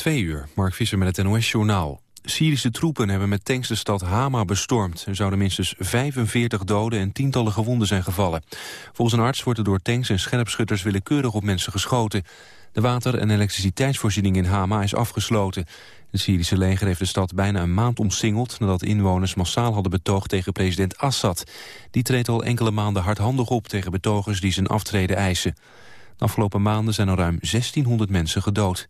Twee uur, Mark Visser met het NOS-journaal. Syrische troepen hebben met tanks de stad Hama bestormd. Er zouden minstens 45 doden en tientallen gewonden zijn gevallen. Volgens een arts wordt er door tanks en scherpschutters willekeurig op mensen geschoten. De water- en elektriciteitsvoorziening in Hama is afgesloten. Het Syrische leger heeft de stad bijna een maand omsingeld... nadat inwoners massaal hadden betoogd tegen president Assad. Die treedt al enkele maanden hardhandig op tegen betogers die zijn aftreden eisen. De afgelopen maanden zijn al ruim 1600 mensen gedood.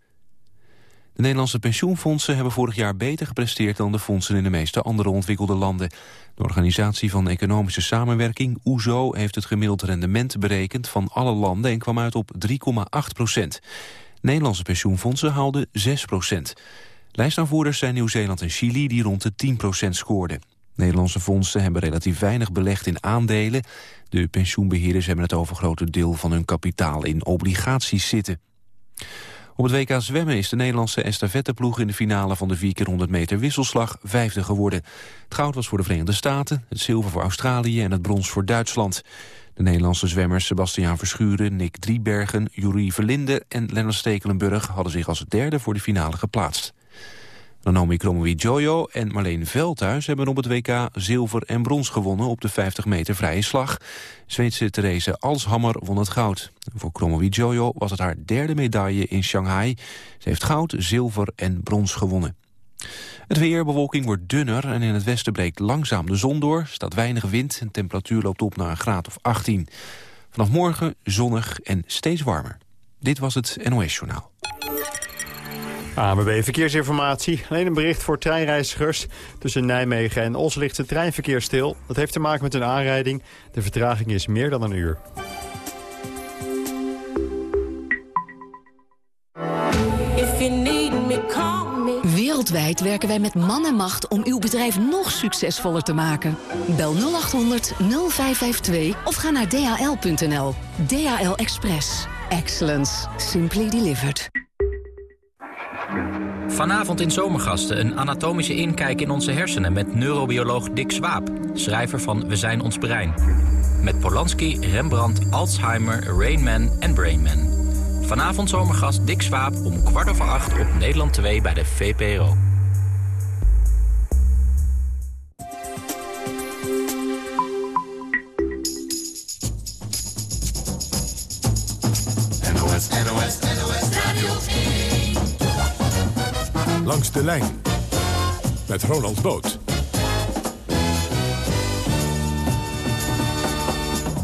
De Nederlandse pensioenfondsen hebben vorig jaar beter gepresteerd dan de fondsen in de meeste andere ontwikkelde landen. De Organisatie van Economische Samenwerking, OESO, heeft het gemiddeld rendement berekend van alle landen en kwam uit op 3,8 procent. Nederlandse pensioenfondsen haalden 6 procent. Lijstaanvoerders zijn Nieuw-Zeeland en Chili die rond de 10 procent scoorden. Nederlandse fondsen hebben relatief weinig belegd in aandelen. De pensioenbeheerders hebben het overgrote deel van hun kapitaal in obligaties zitten. Op het WK zwemmen is de Nederlandse estafetteploeg in de finale van de 4x100 meter wisselslag vijfde geworden. Het goud was voor de Verenigde Staten, het zilver voor Australië en het brons voor Duitsland. De Nederlandse zwemmers Sebastiaan Verschuren, Nick Driebergen, Jurie Verlinde en Lennart Stekelenburg hadden zich als derde voor de finale geplaatst. Naomi Jojo en Marleen Veldhuis hebben op het WK zilver en brons gewonnen op de 50 meter vrije slag. Zweedse Therese Alshammer won het goud. Voor Jojo was het haar derde medaille in Shanghai. Ze heeft goud, zilver en brons gewonnen. Het weer, bewolking wordt dunner en in het westen breekt langzaam de zon door. staat weinig wind en temperatuur loopt op naar een graad of 18. Vanaf morgen zonnig en steeds warmer. Dit was het NOS Journaal. AMB Verkeersinformatie. Alleen een bericht voor treinreizigers. Tussen Nijmegen en Os ligt het treinverkeer stil. Dat heeft te maken met een aanrijding. De vertraging is meer dan een uur. Wereldwijd werken wij met man en macht om uw bedrijf nog succesvoller te maken. Bel 0800 0552 of ga naar dhl.nl. DHL Express. Excellence. Simply delivered. Vanavond in Zomergasten een anatomische inkijk in onze hersenen... met neurobioloog Dick Swaap, schrijver van We zijn ons brein. Met Polanski, Rembrandt, Alzheimer, Rainman en Brainman. Vanavond Zomergast Dick Swaap om kwart over acht op Nederland 2 bij de VPRO. De lijn met Ronald Boot.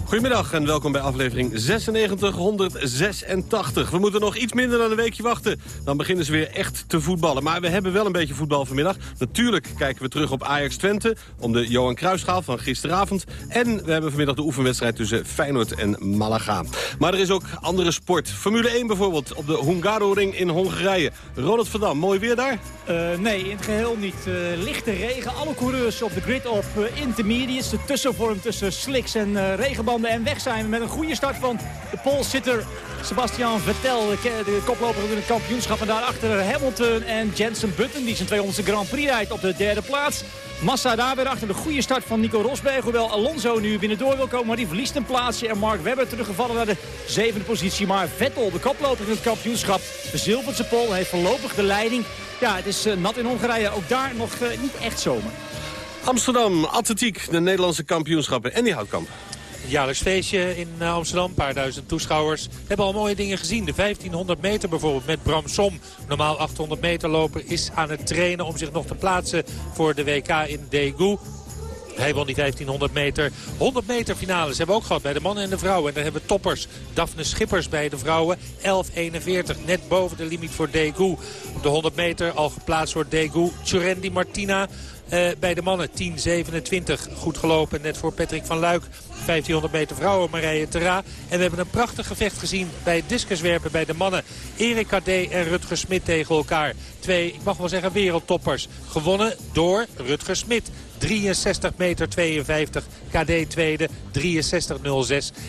Goedemiddag en welkom bij aflevering 9686. We moeten nog iets minder dan een weekje wachten. Dan beginnen ze weer echt te voetballen. Maar we hebben wel een beetje voetbal vanmiddag. Natuurlijk kijken we terug op Ajax Twente... om de Johan Cruijffschaal van gisteravond. En we hebben vanmiddag de oefenwedstrijd tussen Feyenoord en Malaga. Maar er is ook andere sport. Formule 1 bijvoorbeeld op de Hungaroring in Hongarije. Ronald van Dam, mooi weer daar? Uh, nee, in het geheel niet. Uh, lichte regen. Alle coureurs op de grid op uh, intermediates. De tussenvorm tussen slicks en en weg zijn met een goede start van de Polsitter Sebastian Vettel, de koploper in het kampioenschap. En daarachter Hamilton en Jensen Button, die zijn 200ste Grand Prix rijdt op de derde plaats. Massa daar weer achter de goede start van Nico Rosberg. Hoewel Alonso nu binnendoor wil komen, maar die verliest een plaatsje. En Mark Webber teruggevallen naar de zevende positie. Maar Vettel, de koploper in het kampioenschap, verzilvert zijn pol. heeft voorlopig de leiding. Ja, het is uh, nat in Hongarije. Ook daar nog uh, niet echt zomer. Amsterdam, atletiek, de Nederlandse kampioenschappen. En die houtkamp jaarlijks feestje in eh, Amsterdam. Een paar duizend toeschouwers. We hebben al mooie dingen gezien. De 1500 meter bijvoorbeeld met Bram Som. Normaal 800 meter loper is aan het trainen om zich nog te plaatsen voor de WK in Daegu. Hij won die 1500 meter. 100 meter finales hebben we ook gehad bij de mannen en de vrouwen. En daar hebben we toppers. Daphne Schippers bij de vrouwen. 11.41. Net boven de limiet voor Daegu. Op de 100 meter al geplaatst voor Daegu. Churendi Martina bij de mannen 10.27. Goed gelopen net voor Patrick van Luik. 1500 meter vrouwen Marije Terra. En we hebben een prachtig gevecht gezien bij discuswerpen bij de mannen. Erik Kadé en Rutger Smit tegen elkaar. Twee, ik mag wel zeggen, wereldtoppers. Gewonnen door Rutger Smit. 63 meter 52. KD tweede 63.06.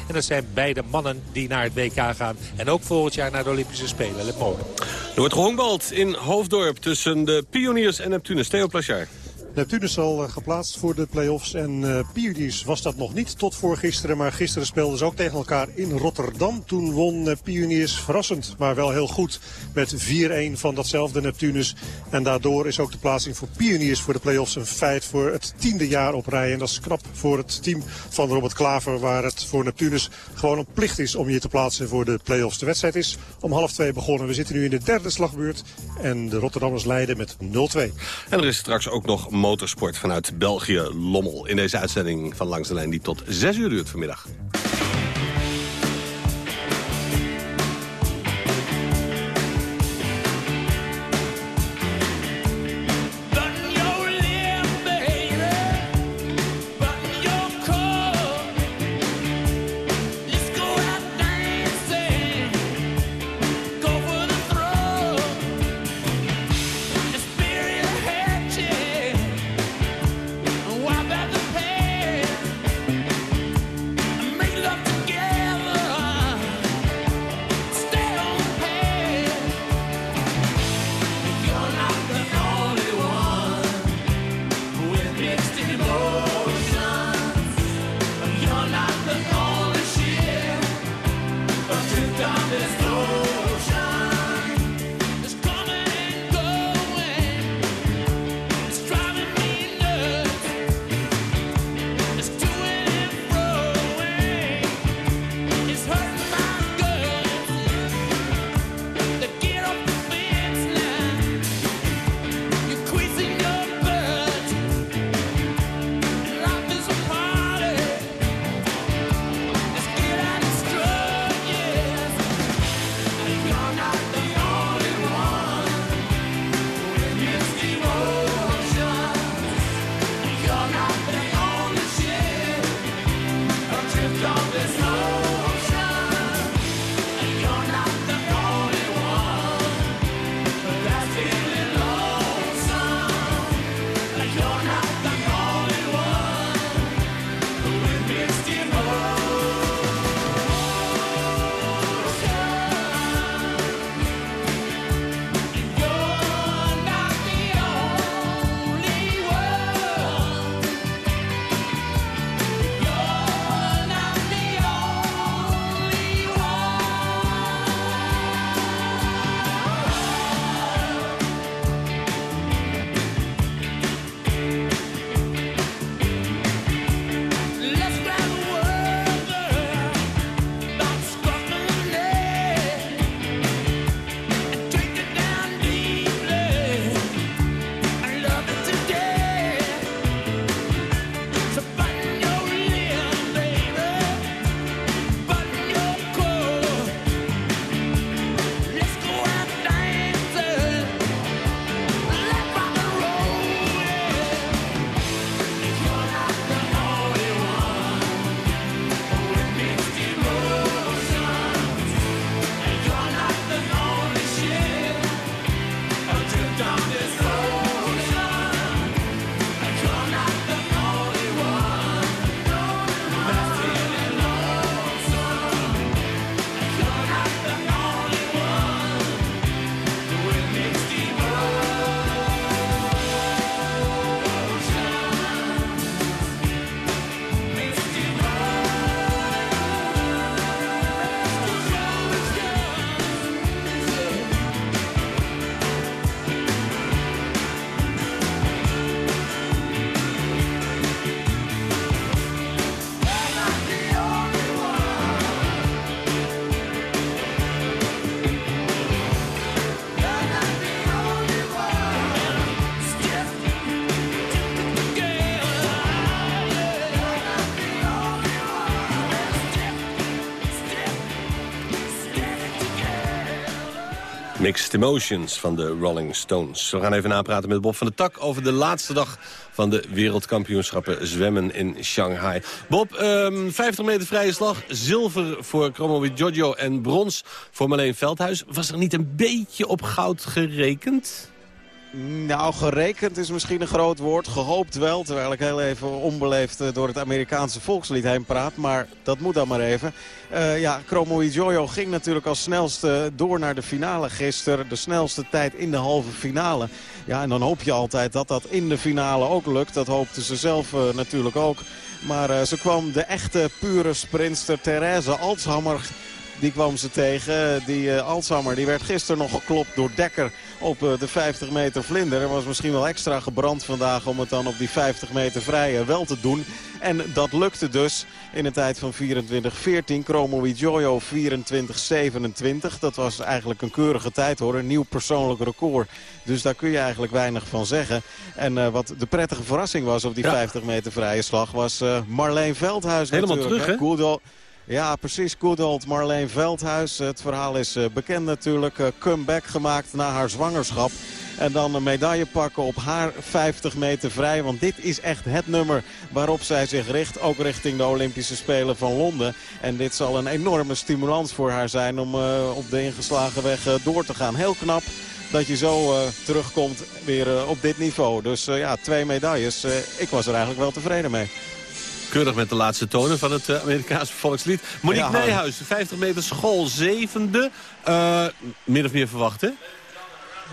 En dat zijn beide mannen die naar het WK gaan. En ook volgend jaar naar de Olympische Spelen. Let Er wordt gehongbald in Hoofddorp tussen de Pioniers en Neptunus. Theo Plachard. Neptunus al geplaatst voor de play-offs. En uh, Pioniers was dat nog niet tot voor gisteren. Maar gisteren speelden ze ook tegen elkaar in Rotterdam. Toen won uh, Pioniers verrassend, maar wel heel goed. Met 4-1 van datzelfde Neptunus. En daardoor is ook de plaatsing voor Pioniers voor de play-offs een feit voor het tiende jaar op rij. En dat is knap voor het team van Robert Klaver. Waar het voor Neptunus gewoon een plicht is om je te plaatsen voor de play-offs. De wedstrijd is om half twee begonnen. We zitten nu in de derde slagbeurt. En de Rotterdammers leiden met 0-2. En er is straks ook nog motorsport vanuit België, Lommel. In deze uitzending van Langs de Lijn die tot 6 uur duurt vanmiddag. Mixed Emotions van de Rolling Stones. We gaan even napraten met Bob van der Tak over de laatste dag van de wereldkampioenschappen zwemmen in Shanghai. Bob, 50 ehm, meter vrije slag, zilver voor Chromo Giorgio en brons voor Marleen Veldhuis. Was er niet een beetje op goud gerekend? Nou, gerekend is misschien een groot woord. Gehoopt wel, terwijl ik heel even onbeleefd eh, door het Amerikaanse volkslied heen praat. Maar dat moet dan maar even. Uh, ja, Chromo Jojo ging natuurlijk als snelste door naar de finale gisteren. De snelste tijd in de halve finale. Ja, en dan hoop je altijd dat dat in de finale ook lukt. Dat hoopte ze zelf uh, natuurlijk ook. Maar ze kwam de echte pure sprinster Therese Altshammer die kwam ze tegen. Die uh, Alzheimer die werd gisteren nog geklopt door Dekker op uh, de 50 meter vlinder. Er was misschien wel extra gebrand vandaag om het dan op die 50 meter vrije wel te doen. En dat lukte dus in een tijd van 24-14. Chromo Jojo 24-27. Dat was eigenlijk een keurige tijd hoor. Een nieuw persoonlijk record. Dus daar kun je eigenlijk weinig van zeggen. En uh, wat de prettige verrassing was op die ja. 50 meter vrije slag... was Marleen Veldhuis Helemaal natuurlijk. terug, hè? Ja, precies. Good Marleen Veldhuis. Het verhaal is uh, bekend natuurlijk. Uh, comeback gemaakt na haar zwangerschap. En dan een medaille pakken op haar 50 meter vrij. Want dit is echt het nummer waarop zij zich richt. Ook richting de Olympische Spelen van Londen. En dit zal een enorme stimulans voor haar zijn om uh, op de ingeslagen weg door te gaan. Heel knap dat je zo terugkomt weer op dit niveau. Dus ja, twee medailles. ik was er eigenlijk wel tevreden mee. Keurig met de laatste tonen van het Amerikaanse volkslied. Monique ja, Nijhuis, 50 meter school, zevende. min of meer verwacht, hè?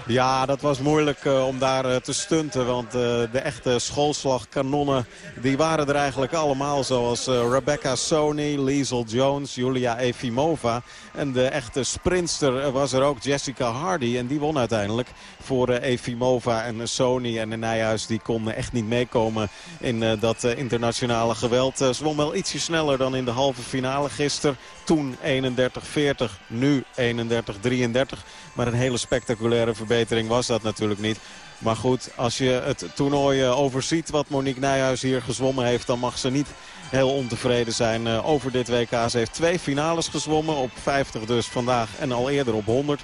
Ja, dat was moeilijk uh, om daar uh, te stunten. Want uh, de echte schoolslagkanonnen die waren er eigenlijk allemaal. Zoals Rebecca Sony, Liesel Jones, Julia Efimova. En de echte sprinster was er ook Jessica Hardy. En die won uiteindelijk voor Efimova en Sony. En de Nijhuis die kon echt niet meekomen in dat internationale geweld. ze won wel ietsje sneller dan in de halve finale gisteren. Toen 31-40, nu 31-33. Maar een hele spectaculaire verbetering was dat natuurlijk niet. Maar goed, als je het toernooi overziet wat Monique Nijhuis hier gezwommen heeft... dan mag ze niet heel ontevreden zijn over dit WK. Ze heeft twee finales gezwommen, op 50 dus vandaag en al eerder op 100.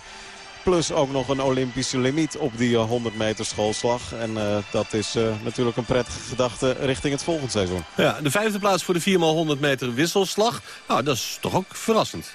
Plus ook nog een Olympische limiet op die 100 meter schoolslag. En dat is natuurlijk een prettige gedachte richting het volgende seizoen. Ja, de vijfde plaats voor de 4x100 meter wisselslag. Nou, dat is toch ook verrassend.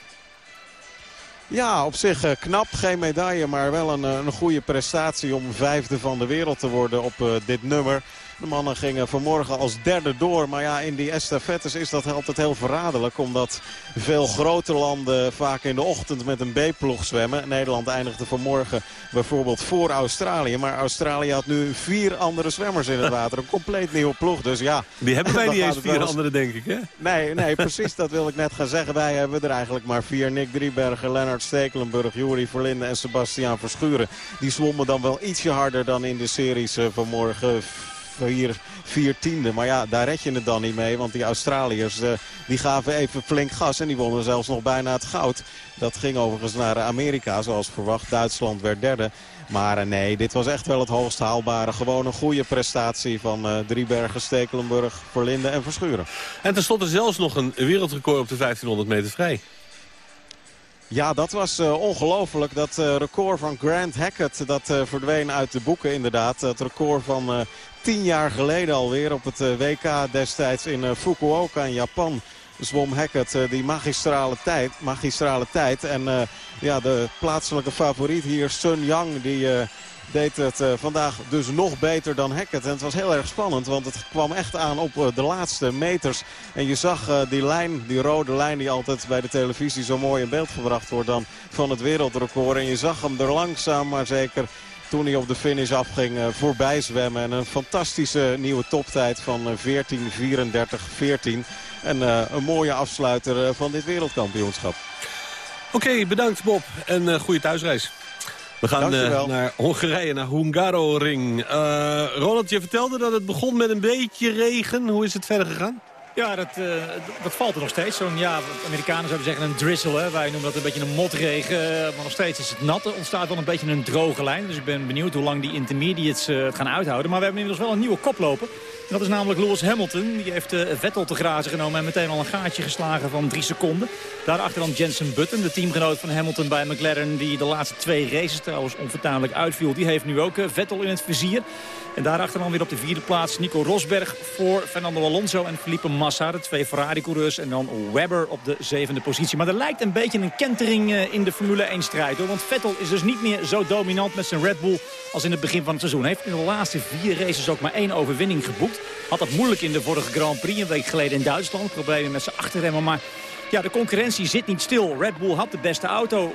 Ja, op zich uh, knap. Geen medaille, maar wel een, een goede prestatie om vijfde van de wereld te worden op dit nummer. De mannen gingen vanmorgen als derde door. Maar ja, in die estafettes is dat altijd heel verraderlijk. Omdat veel grote landen vaak in de ochtend met een B-ploeg zwemmen. Nederland eindigde vanmorgen bijvoorbeeld voor Australië. Maar Australië had nu vier andere zwemmers in het water. Een compleet nieuwe ploeg. Dus ja. Die hebben wij niet eens vier eens... andere, denk ik, hè? Nee, nee, precies. dat wil ik net gaan zeggen. Wij hebben er eigenlijk maar vier. Nick Driebergen, Lennart Stekelenburg, Juri Verlinde en Sebastiaan Verschuren. Die zwommen dan wel ietsje harder dan in de series vanmorgen hier vier tiende. Maar ja, daar red je het dan niet mee. Want die Australiërs uh, die gaven even flink gas. En die wonnen zelfs nog bijna het goud. Dat ging overigens naar Amerika zoals verwacht. Duitsland werd derde. Maar uh, nee, dit was echt wel het hoogst haalbare. Gewoon een goede prestatie van uh, Driebergen, Stekelenburg, Verlinde en Verschuren. En tenslotte zelfs nog een wereldrecord op de 1500 meter vrij. Ja, dat was uh, ongelooflijk. Dat uh, record van Grant Hackett, dat uh, verdween uit de boeken inderdaad. Het record van tien jaar geleden alweer op het WK destijds in Fukuoka in Japan. Zwom Hackett die magistrale tijd. Magistrale tijd. En ja, de plaatselijke favoriet hier, Sun Yang, die deed het vandaag dus nog beter dan Hackett. En het was heel erg spannend, want het kwam echt aan op de laatste meters. En je zag die lijn, die rode lijn die altijd bij de televisie zo mooi in beeld gebracht wordt dan van het wereldrecord. En je zag hem er langzaam maar zeker toen hij op de finish afging voorbij zwemmen. En een fantastische nieuwe toptijd van 14.34.14. En een mooie afsluiter van dit wereldkampioenschap. Oké, okay, bedankt Bob en goede thuisreis. We gaan uh, naar Hongarije, naar Hungaroring. Uh, Ronald, je vertelde dat het begon met een beetje regen. Hoe is het verder gegaan? Ja, dat, uh, dat valt er nog steeds. Zo'n, ja, Amerikanen zouden zeggen een drizzle. Hè. Wij noemen dat een beetje een motregen. Maar nog steeds is het nat. Er ontstaat wel een beetje een droge lijn. Dus ik ben benieuwd hoe lang die intermediates uh, het gaan uithouden. Maar we hebben inmiddels wel een nieuwe koploper. En dat is namelijk Lewis Hamilton. Die heeft uh, Vettel te grazen genomen en meteen al een gaatje geslagen van drie seconden. Daarachter dan Jensen Button, de teamgenoot van Hamilton bij McLaren... die de laatste twee races trouwens onvertuinlijk uitviel. Die heeft nu ook Vettel in het vizier. En daarachter dan weer op de vierde plaats Nico Rosberg voor Fernando Alonso en Felipe Massa. De twee Ferrari-coureurs. En dan Webber op de zevende positie. Maar er lijkt een beetje een kentering eh, in de Formule 1-strijd. Want Vettel is dus niet meer zo dominant met zijn Red Bull als in het begin van het seizoen. Hij heeft in de laatste vier races ook maar één overwinning geboekt. Had dat moeilijk in de vorige Grand Prix, een week geleden in Duitsland. Problemen met zijn achterremmen, maar ja, de concurrentie zit niet stil. Red Bull had de beste auto.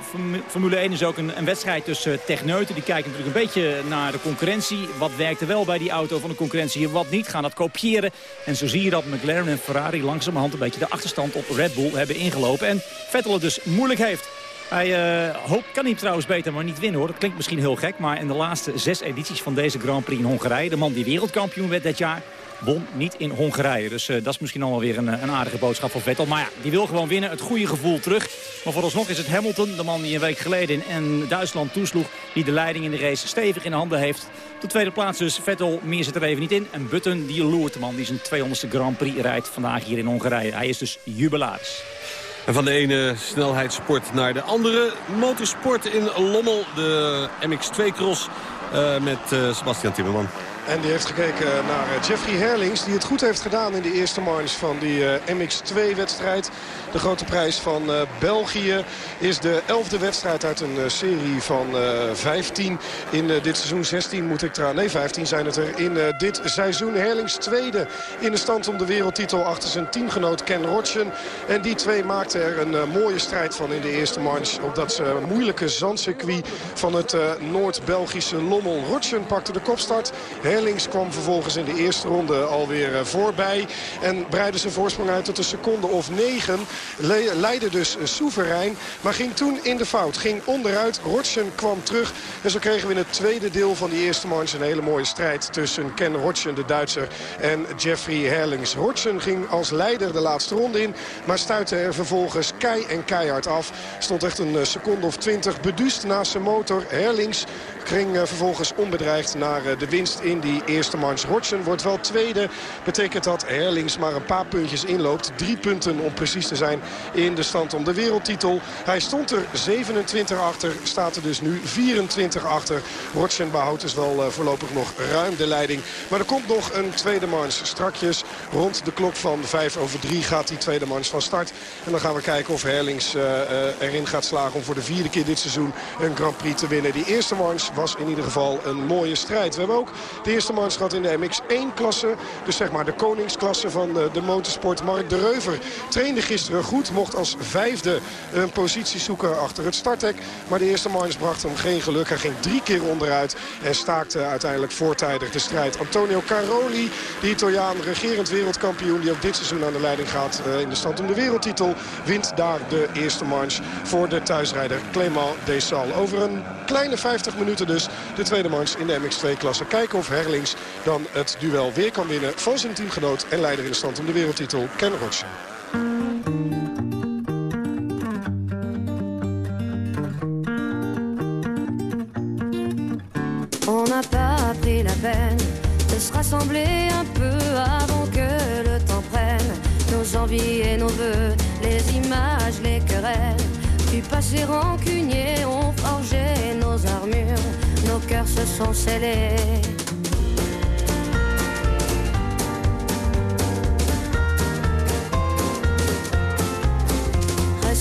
Formule 1 is ook een, een wedstrijd tussen techneuten. Die kijken natuurlijk een beetje naar de concurrentie. Wat werkte wel bij die auto van de concurrentie en wat niet. Gaan dat kopiëren. En zo zie je dat McLaren en Ferrari langzamerhand een beetje de achterstand op Red Bull hebben ingelopen. En Vettel het dus moeilijk heeft. Hij hoopt, kan niet trouwens beter, maar niet winnen hoor. Dat klinkt misschien heel gek, maar in de laatste zes edities van deze Grand Prix in Hongarije... de man die wereldkampioen werd dit jaar, won niet in Hongarije. Dus uh, dat is misschien allemaal weer een, eh, een, aardige boodschap voor Vettel. Maar ja, die wil gewoon winnen, het goede gevoel terug. Maar vooralsnog is het Hamilton, de man die een week geleden in Duitsland toesloeg... die de leiding in de race stevig in handen heeft. De tweede plaats dus Vettel, meer zit er even niet in. En Button, die loert de man die zijn 200ste Grand Prix rijdt vandaag hier in Hongarije. Hij is dus jubilaris. En van de ene snelheidssport naar de andere. Motorsport in Lommel, de MX2-cross uh, met uh, Sebastian Timmerman. En die heeft gekeken naar eh, Jeffrey Herlings. Die het goed heeft gedaan in de eerste marge van die MX2-wedstrijd. De grote prijs van België is de elfde wedstrijd uit een serie van 15. In dit seizoen 16 moet ik trouwens... Nee, 15 zijn het er in dit seizoen. Herlings tweede in de stand om de wereldtitel achter zijn teamgenoot Ken Rotschen. En die twee maakten er een mooie strijd van in de eerste marge. Op dat moeilijke zandcircuit van het Noord-Belgische Lommel. Rotschen pakte de kopstart. Herlings kwam vervolgens in de eerste ronde alweer eh, voorbij. En breidde zijn voorsprong uit tot een seconde of negen. Le leidde dus eh, soeverein. Maar ging toen in de fout. Ging onderuit. Rotschen kwam terug. En zo kregen we in het tweede deel van die eerste manche een hele mooie strijd tussen Ken Rotschen, de Duitser, en Jeffrey Herlings. Rotschen ging als leider de laatste ronde in. Maar stuitte er vervolgens kei en keihard af. Stond echt een eh, seconde of twintig beduust naast zijn motor. Herlings ging vervolgens onbedreigd naar de winst in die eerste manche. Rotsen wordt wel tweede. Betekent dat Herlings maar een paar puntjes inloopt. Drie punten om precies te zijn in de stand om de wereldtitel. Hij stond er 27 achter. Staat er dus nu 24 achter. Rotsen behoudt dus wel eh, voorlopig nog ruim de leiding. Maar er komt nog een tweede manche. Strakjes rond de klok van 5 over 3 gaat die tweede manche van start. En dan gaan we kijken of Herlings uh, erin gaat slagen om voor de vierde keer dit seizoen een Grand Prix te winnen. Die eerste manche was in ieder geval een mooie strijd. We hebben ook eerste manschap in de MX1-klasse. Dus zeg maar de koningsklasse van de, de motorsport. Mark de Reuver trainde gisteren goed. Mocht als vijfde een positie zoeken achter het starthek. Maar de eerste manche bracht hem geen geluk. Hij ging drie keer onderuit en staakte uiteindelijk voortijdig de strijd. Antonio Caroli, de Italiaan, regerend wereldkampioen... die ook dit seizoen aan de leiding gaat uh, in de stand om de wereldtitel... wint daar de eerste manche voor de thuisrijder Clément Desal. Over een kleine 50 minuten dus de tweede manche in de MX2-klasse. Kijken of Herlings dan het duel weer kan winnen van zijn teamgenoot en leider in de stand om de wereldtitel Ken Rotschen. On n'a pas pris la peine de se rassembler un peu avant que le temps prenne nos envies et nos voeux, les images, les querelles. Du passé rancunier ont forgé nos armures, nos cœurs se sont scellés.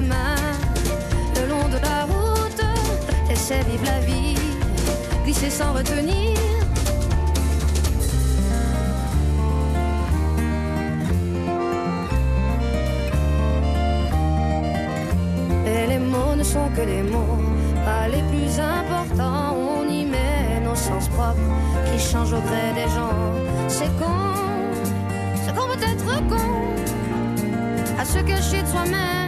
le long de la route. Laissez vivre la vie, glisser sans retenir. Et les mots ne sont que les mots, pas les plus importants. On y met nos sens propres qui changent au gré des gens. C'est con, c'est con peut-être con à se cacher de soi-même.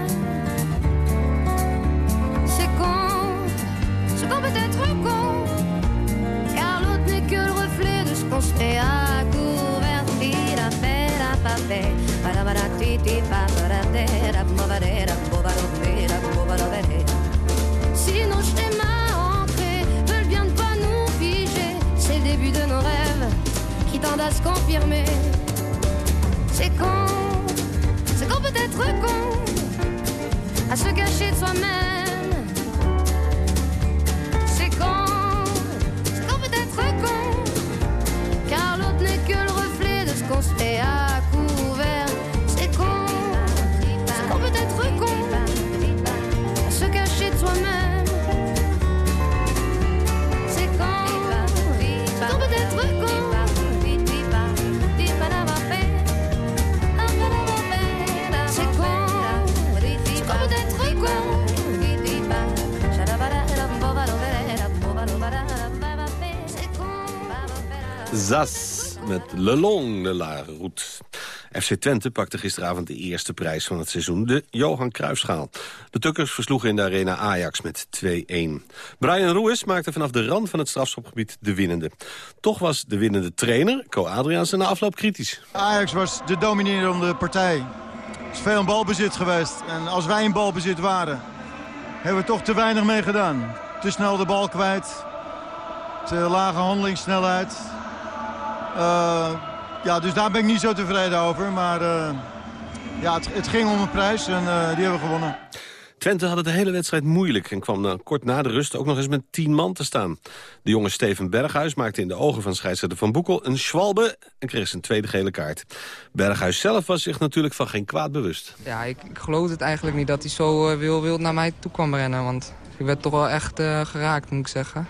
Fait à couvert. Tira, pera, papé, para, para, titi, pa, para, tera, bovadera, bovadera, bovadera. Si nos schémas ancrés veulent bien ne pas nous figer, c'est le début de nos rêves qui tendent à se confirmer. C'est con, c'est qu'on peut être con à se cacher de soi-même. Met Le Long de La Route. FC Twente pakte gisteravond de eerste prijs van het seizoen, de Johan Cruijffschaal. De Tukkers versloegen in de arena Ajax met 2-1. Brian Ruiz maakte vanaf de rand van het strafschopgebied de winnende. Toch was de winnende trainer, Co Adriaanse, na afloop kritisch. Ajax was de dominerende partij. Er is veel in balbezit geweest. En als wij in balbezit waren, hebben we toch te weinig mee gedaan. Te snel de bal kwijt. Te lage handelingssnelheid. Eh, ja, dus daar ben ik niet zo tevreden over. Maar eh, ja, het, het, ging om een prijs en uh, die hebben we gewonnen. Twente had het de hele wedstrijd moeilijk en kwam dan kort na de rust ook nog eens met tien man te staan. De jonge Steven Berghuis maakte in de ogen van scheidsrechter Van Boekel een schwalbe en kreeg zijn tweede gele kaart. Berghuis zelf was zich natuurlijk van geen kwaad bewust. Ja, ik, ik geloof het eigenlijk niet dat hij zo uh, wil, wild naar mij toe kwam rennen, want ik werd toch wel echt uh, geraakt moet ik zeggen.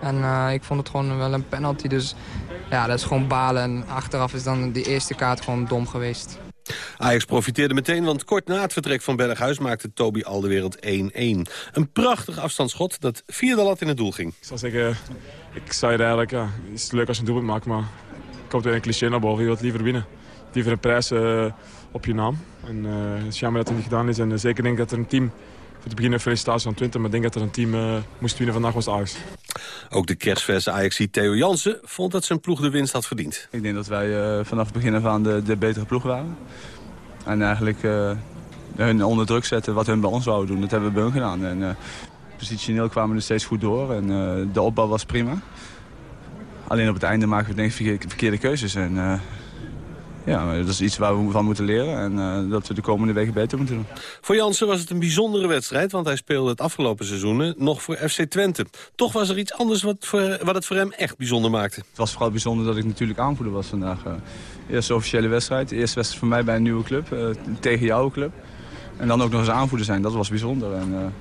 En uh, ik vond het gewoon wel een penalty, dus ja, dat is gewoon balen. En achteraf is dan die eerste kaart gewoon dom geweest. Ajax profiteerde meteen, want kort na het vertrek van Berghuis... maakte Toby Alderwereld 1-1. Een prachtig afstandsschot dat via de lat in het doel ging. Ik zou zeggen, ik zou je eigenlijk... Ja, het is leuk als je een doelpunt maakt, maar... komt weer een cliché naar boven. Je wilt liever winnen. Liever een prijs uh, op je naam. En uh, het is jammer dat het niet gedaan is. En uh, zeker denk ik dat er een team... Voor te beginnen felicitaties aan Twente, maar ik denk dat er een team moest winnen vandaag was Ajax. Ook de kerstverse ajax Theo Jansen vond dat zijn ploeg de winst had verdiend. Ik denk dat wij vanaf het begin af aan de, de betere ploeg waren. En eigenlijk uh, hun onder druk zetten wat hun bij ons wouden doen. Dat hebben we bij hun gedaan. En uh, positioneel kwamen we er steeds goed door. En uh, de opbouw was prima. Alleen op het einde maken we denk ik verkeerde, verkeerde keuzes. En ja, dat is iets waar we van moeten leren. En dat we de komende weken beter moeten doen. Voor Jansen was het een bijzondere wedstrijd. Want hij speelde het afgelopen seizoenen nog voor FC Twente. Toch was er iets anders wat, voor, wat het voor hem echt bijzonder maakte. Het was vooral bijzonder dat ik natuurlijk aanvoerder was vandaag. Eerste officiële wedstrijd. De eerste wedstrijd voor mij bij een nieuwe club. Tegen jouw club. En dan ook nog eens aanvoerder zijn. Dat was bijzonder. En,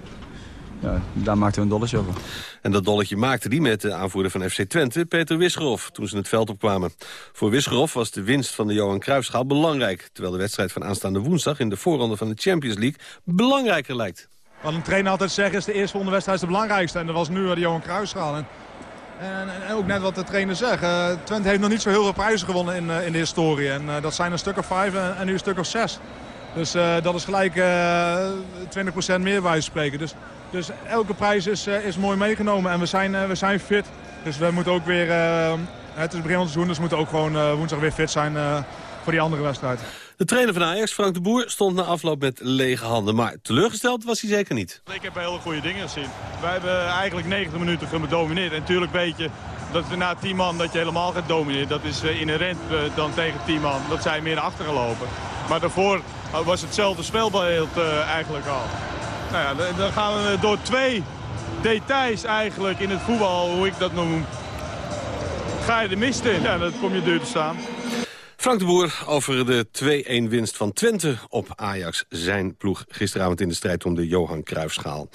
ja, daar maakten we een dolletje over. En dat dolletje maakte die met de aanvoerder van FC Twente, Peter Wisgerhoff, toen ze het veld opkwamen. Voor Wisgerhoff was de winst van de Johan Cruijffschaal belangrijk. Terwijl de wedstrijd van aanstaande woensdag in de voorronde van de Champions League belangrijker lijkt. Wat een trainer altijd zegt is de eerste wedstrijd de belangrijkste. En dat was nu de Johan Cruijffschaal. En en, en, ook net wat de trainer zegt. Uh, Twente heeft nog niet zo heel veel prijzen gewonnen in, uh, in de historie. En uh, dat zijn een stuk of vijf en, en nu een stuk of zes. Dus dat is gelijk 20% meer bij spreken. Dus, dus elke prijs is, is mooi meegenomen. En we zijn, we zijn fit. Dus we moeten ook weer... het is het begin van het seizoen, dus we moeten ook gewoon woensdag weer fit zijn voor die andere wedstrijd. De trainer van Ajax, Frank de Boer, stond na afloop met lege handen. Maar teleurgesteld was hij zeker niet. Ik heb hele goede dingen gezien. Wij hebben eigenlijk 90 minuten gedomineerd. En natuurlijk weet je dat na 10 man dat je helemaal gaat domineren. Dat is inherent dan tegen 10 man. Dat zij meer naar achteren lopen. Maar daarvoor was hetzelfde spelbeeld eigenlijk al. Nou ja, dan gaan we door twee details eigenlijk in het voetbal, hoe ik dat noem. Ga je de mist in, ja, dan kom je duur te staan. Frank de Boer over de 2-1 winst van Twente op Ajax. Zijn ploeg gisteravond in de strijd om de Johan Cruijffschaal.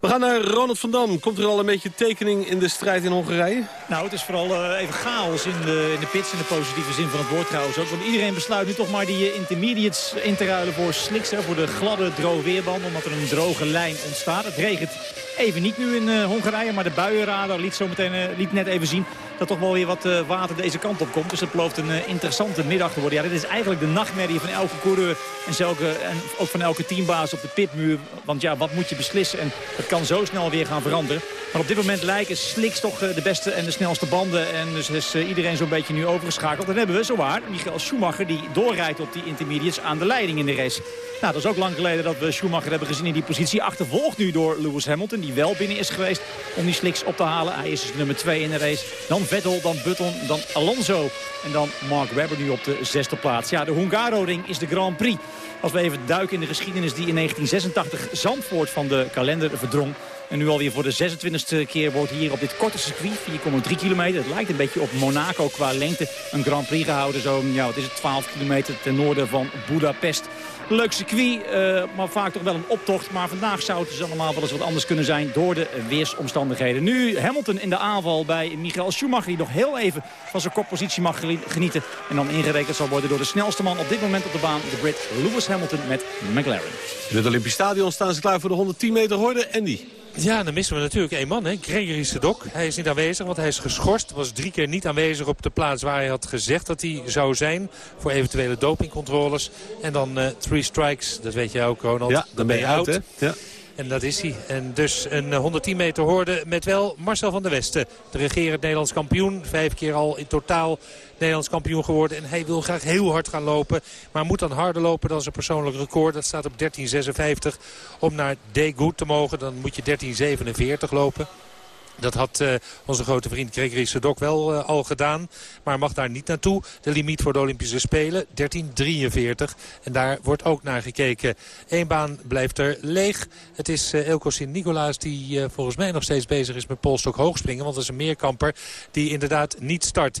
We gaan naar Ronald van Dam. Komt er al een beetje tekening in de strijd in Hongarije? Nou, het is vooral uh, even chaos in de, in de pits, in de positieve zin van het woord trouwens ook. Want iedereen besluit nu toch maar die uh, intermediates in te ruilen voor slicks. Hè, voor de gladde, droge weerband, omdat er een droge lijn ontstaat. Het regent even niet nu in uh, Hongarije, maar de buienradar liet, zo meteen, liet net even zien dat toch wel weer wat water deze kant op komt. Dus het belooft een interessante middag te worden. Ja, dit is eigenlijk de nachtmerrie van elke coureur en, zelke, en ook van elke teambaas op de pitmuur. Want ja, wat moet je beslissen? En het kan zo snel weer gaan veranderen. Maar op dit moment lijken Slicks toch de beste en de snelste banden. En dus is iedereen zo'n beetje nu overgeschakeld. Dan hebben we zowaar Michael Schumacher die doorrijdt op die intermediates aan de leiding in de race. Nou, dat is ook lang geleden dat we Schumacher hebben gezien in die positie. Achtervolgd nu door Lewis Hamilton, die wel binnen is geweest om die slicks op te halen. Hij is dus nummer 2 in de race. Dan Vettel, dan Button, dan Alonso. En dan Mark Webber nu op de zesde plaats. Ja, de Hungaro-ring is de Grand Prix. Als we even duiken in de geschiedenis die in 1986 Zandvoort van de kalender verdrong. En nu alweer voor de 26e keer wordt hier op dit korte circuit, 4,3 kilometer. Het lijkt een beetje op Monaco qua lengte. Een Grand Prix gehouden, zo, ja, wat is het, 12 kilometer ten noorden van Budapest. Leuk circuit, uh, maar vaak toch wel een optocht. Maar vandaag zou het dus allemaal wel eens wat anders kunnen zijn door de weersomstandigheden. Nu Hamilton in de aanval bij Michael Schumacher... die nog heel even van zijn koppositie mag genieten. En dan ingerekend zal worden door de snelste man op dit moment op de baan. De Brit Lewis Hamilton met McLaren. In het Olympisch Stadion staan ze klaar voor de 110 meter horde. Andy. Ja, dan missen we natuurlijk één man, hè? Gregory Sedok. Hij is niet aanwezig, want hij is geschorst. Was drie keer niet aanwezig op de plaats waar hij had gezegd dat hij zou zijn. Voor eventuele dopingcontroles. En dan uh, three strikes, dat weet jij ook, Ronald. Ja, dan, ben je oud, hè? Ja. En dat is hij. En dus een 110 meter hoorde met wel Marcel van der Westen. De regerend Nederlands kampioen. Vijf keer al in totaal Nederlands kampioen geworden. En hij wil graag heel hard gaan lopen. Maar moet dan harder lopen dan zijn persoonlijk record. Dat staat op 13.56. Om naar Daegu te mogen, dan moet je 13.47 lopen. Dat had uh, onze grote vriend Gregory Sedok wel uh, al gedaan. Maar mag daar niet naartoe. De limiet voor de Olympische Spelen 13.43. En daar wordt ook naar gekeken. Eén baan blijft er leeg. Het is uh, Elko Sint-Nicolaas die volgens mij nog steeds bezig is met polstok hoogspringen. Want dat is een meerkamper die inderdaad niet start.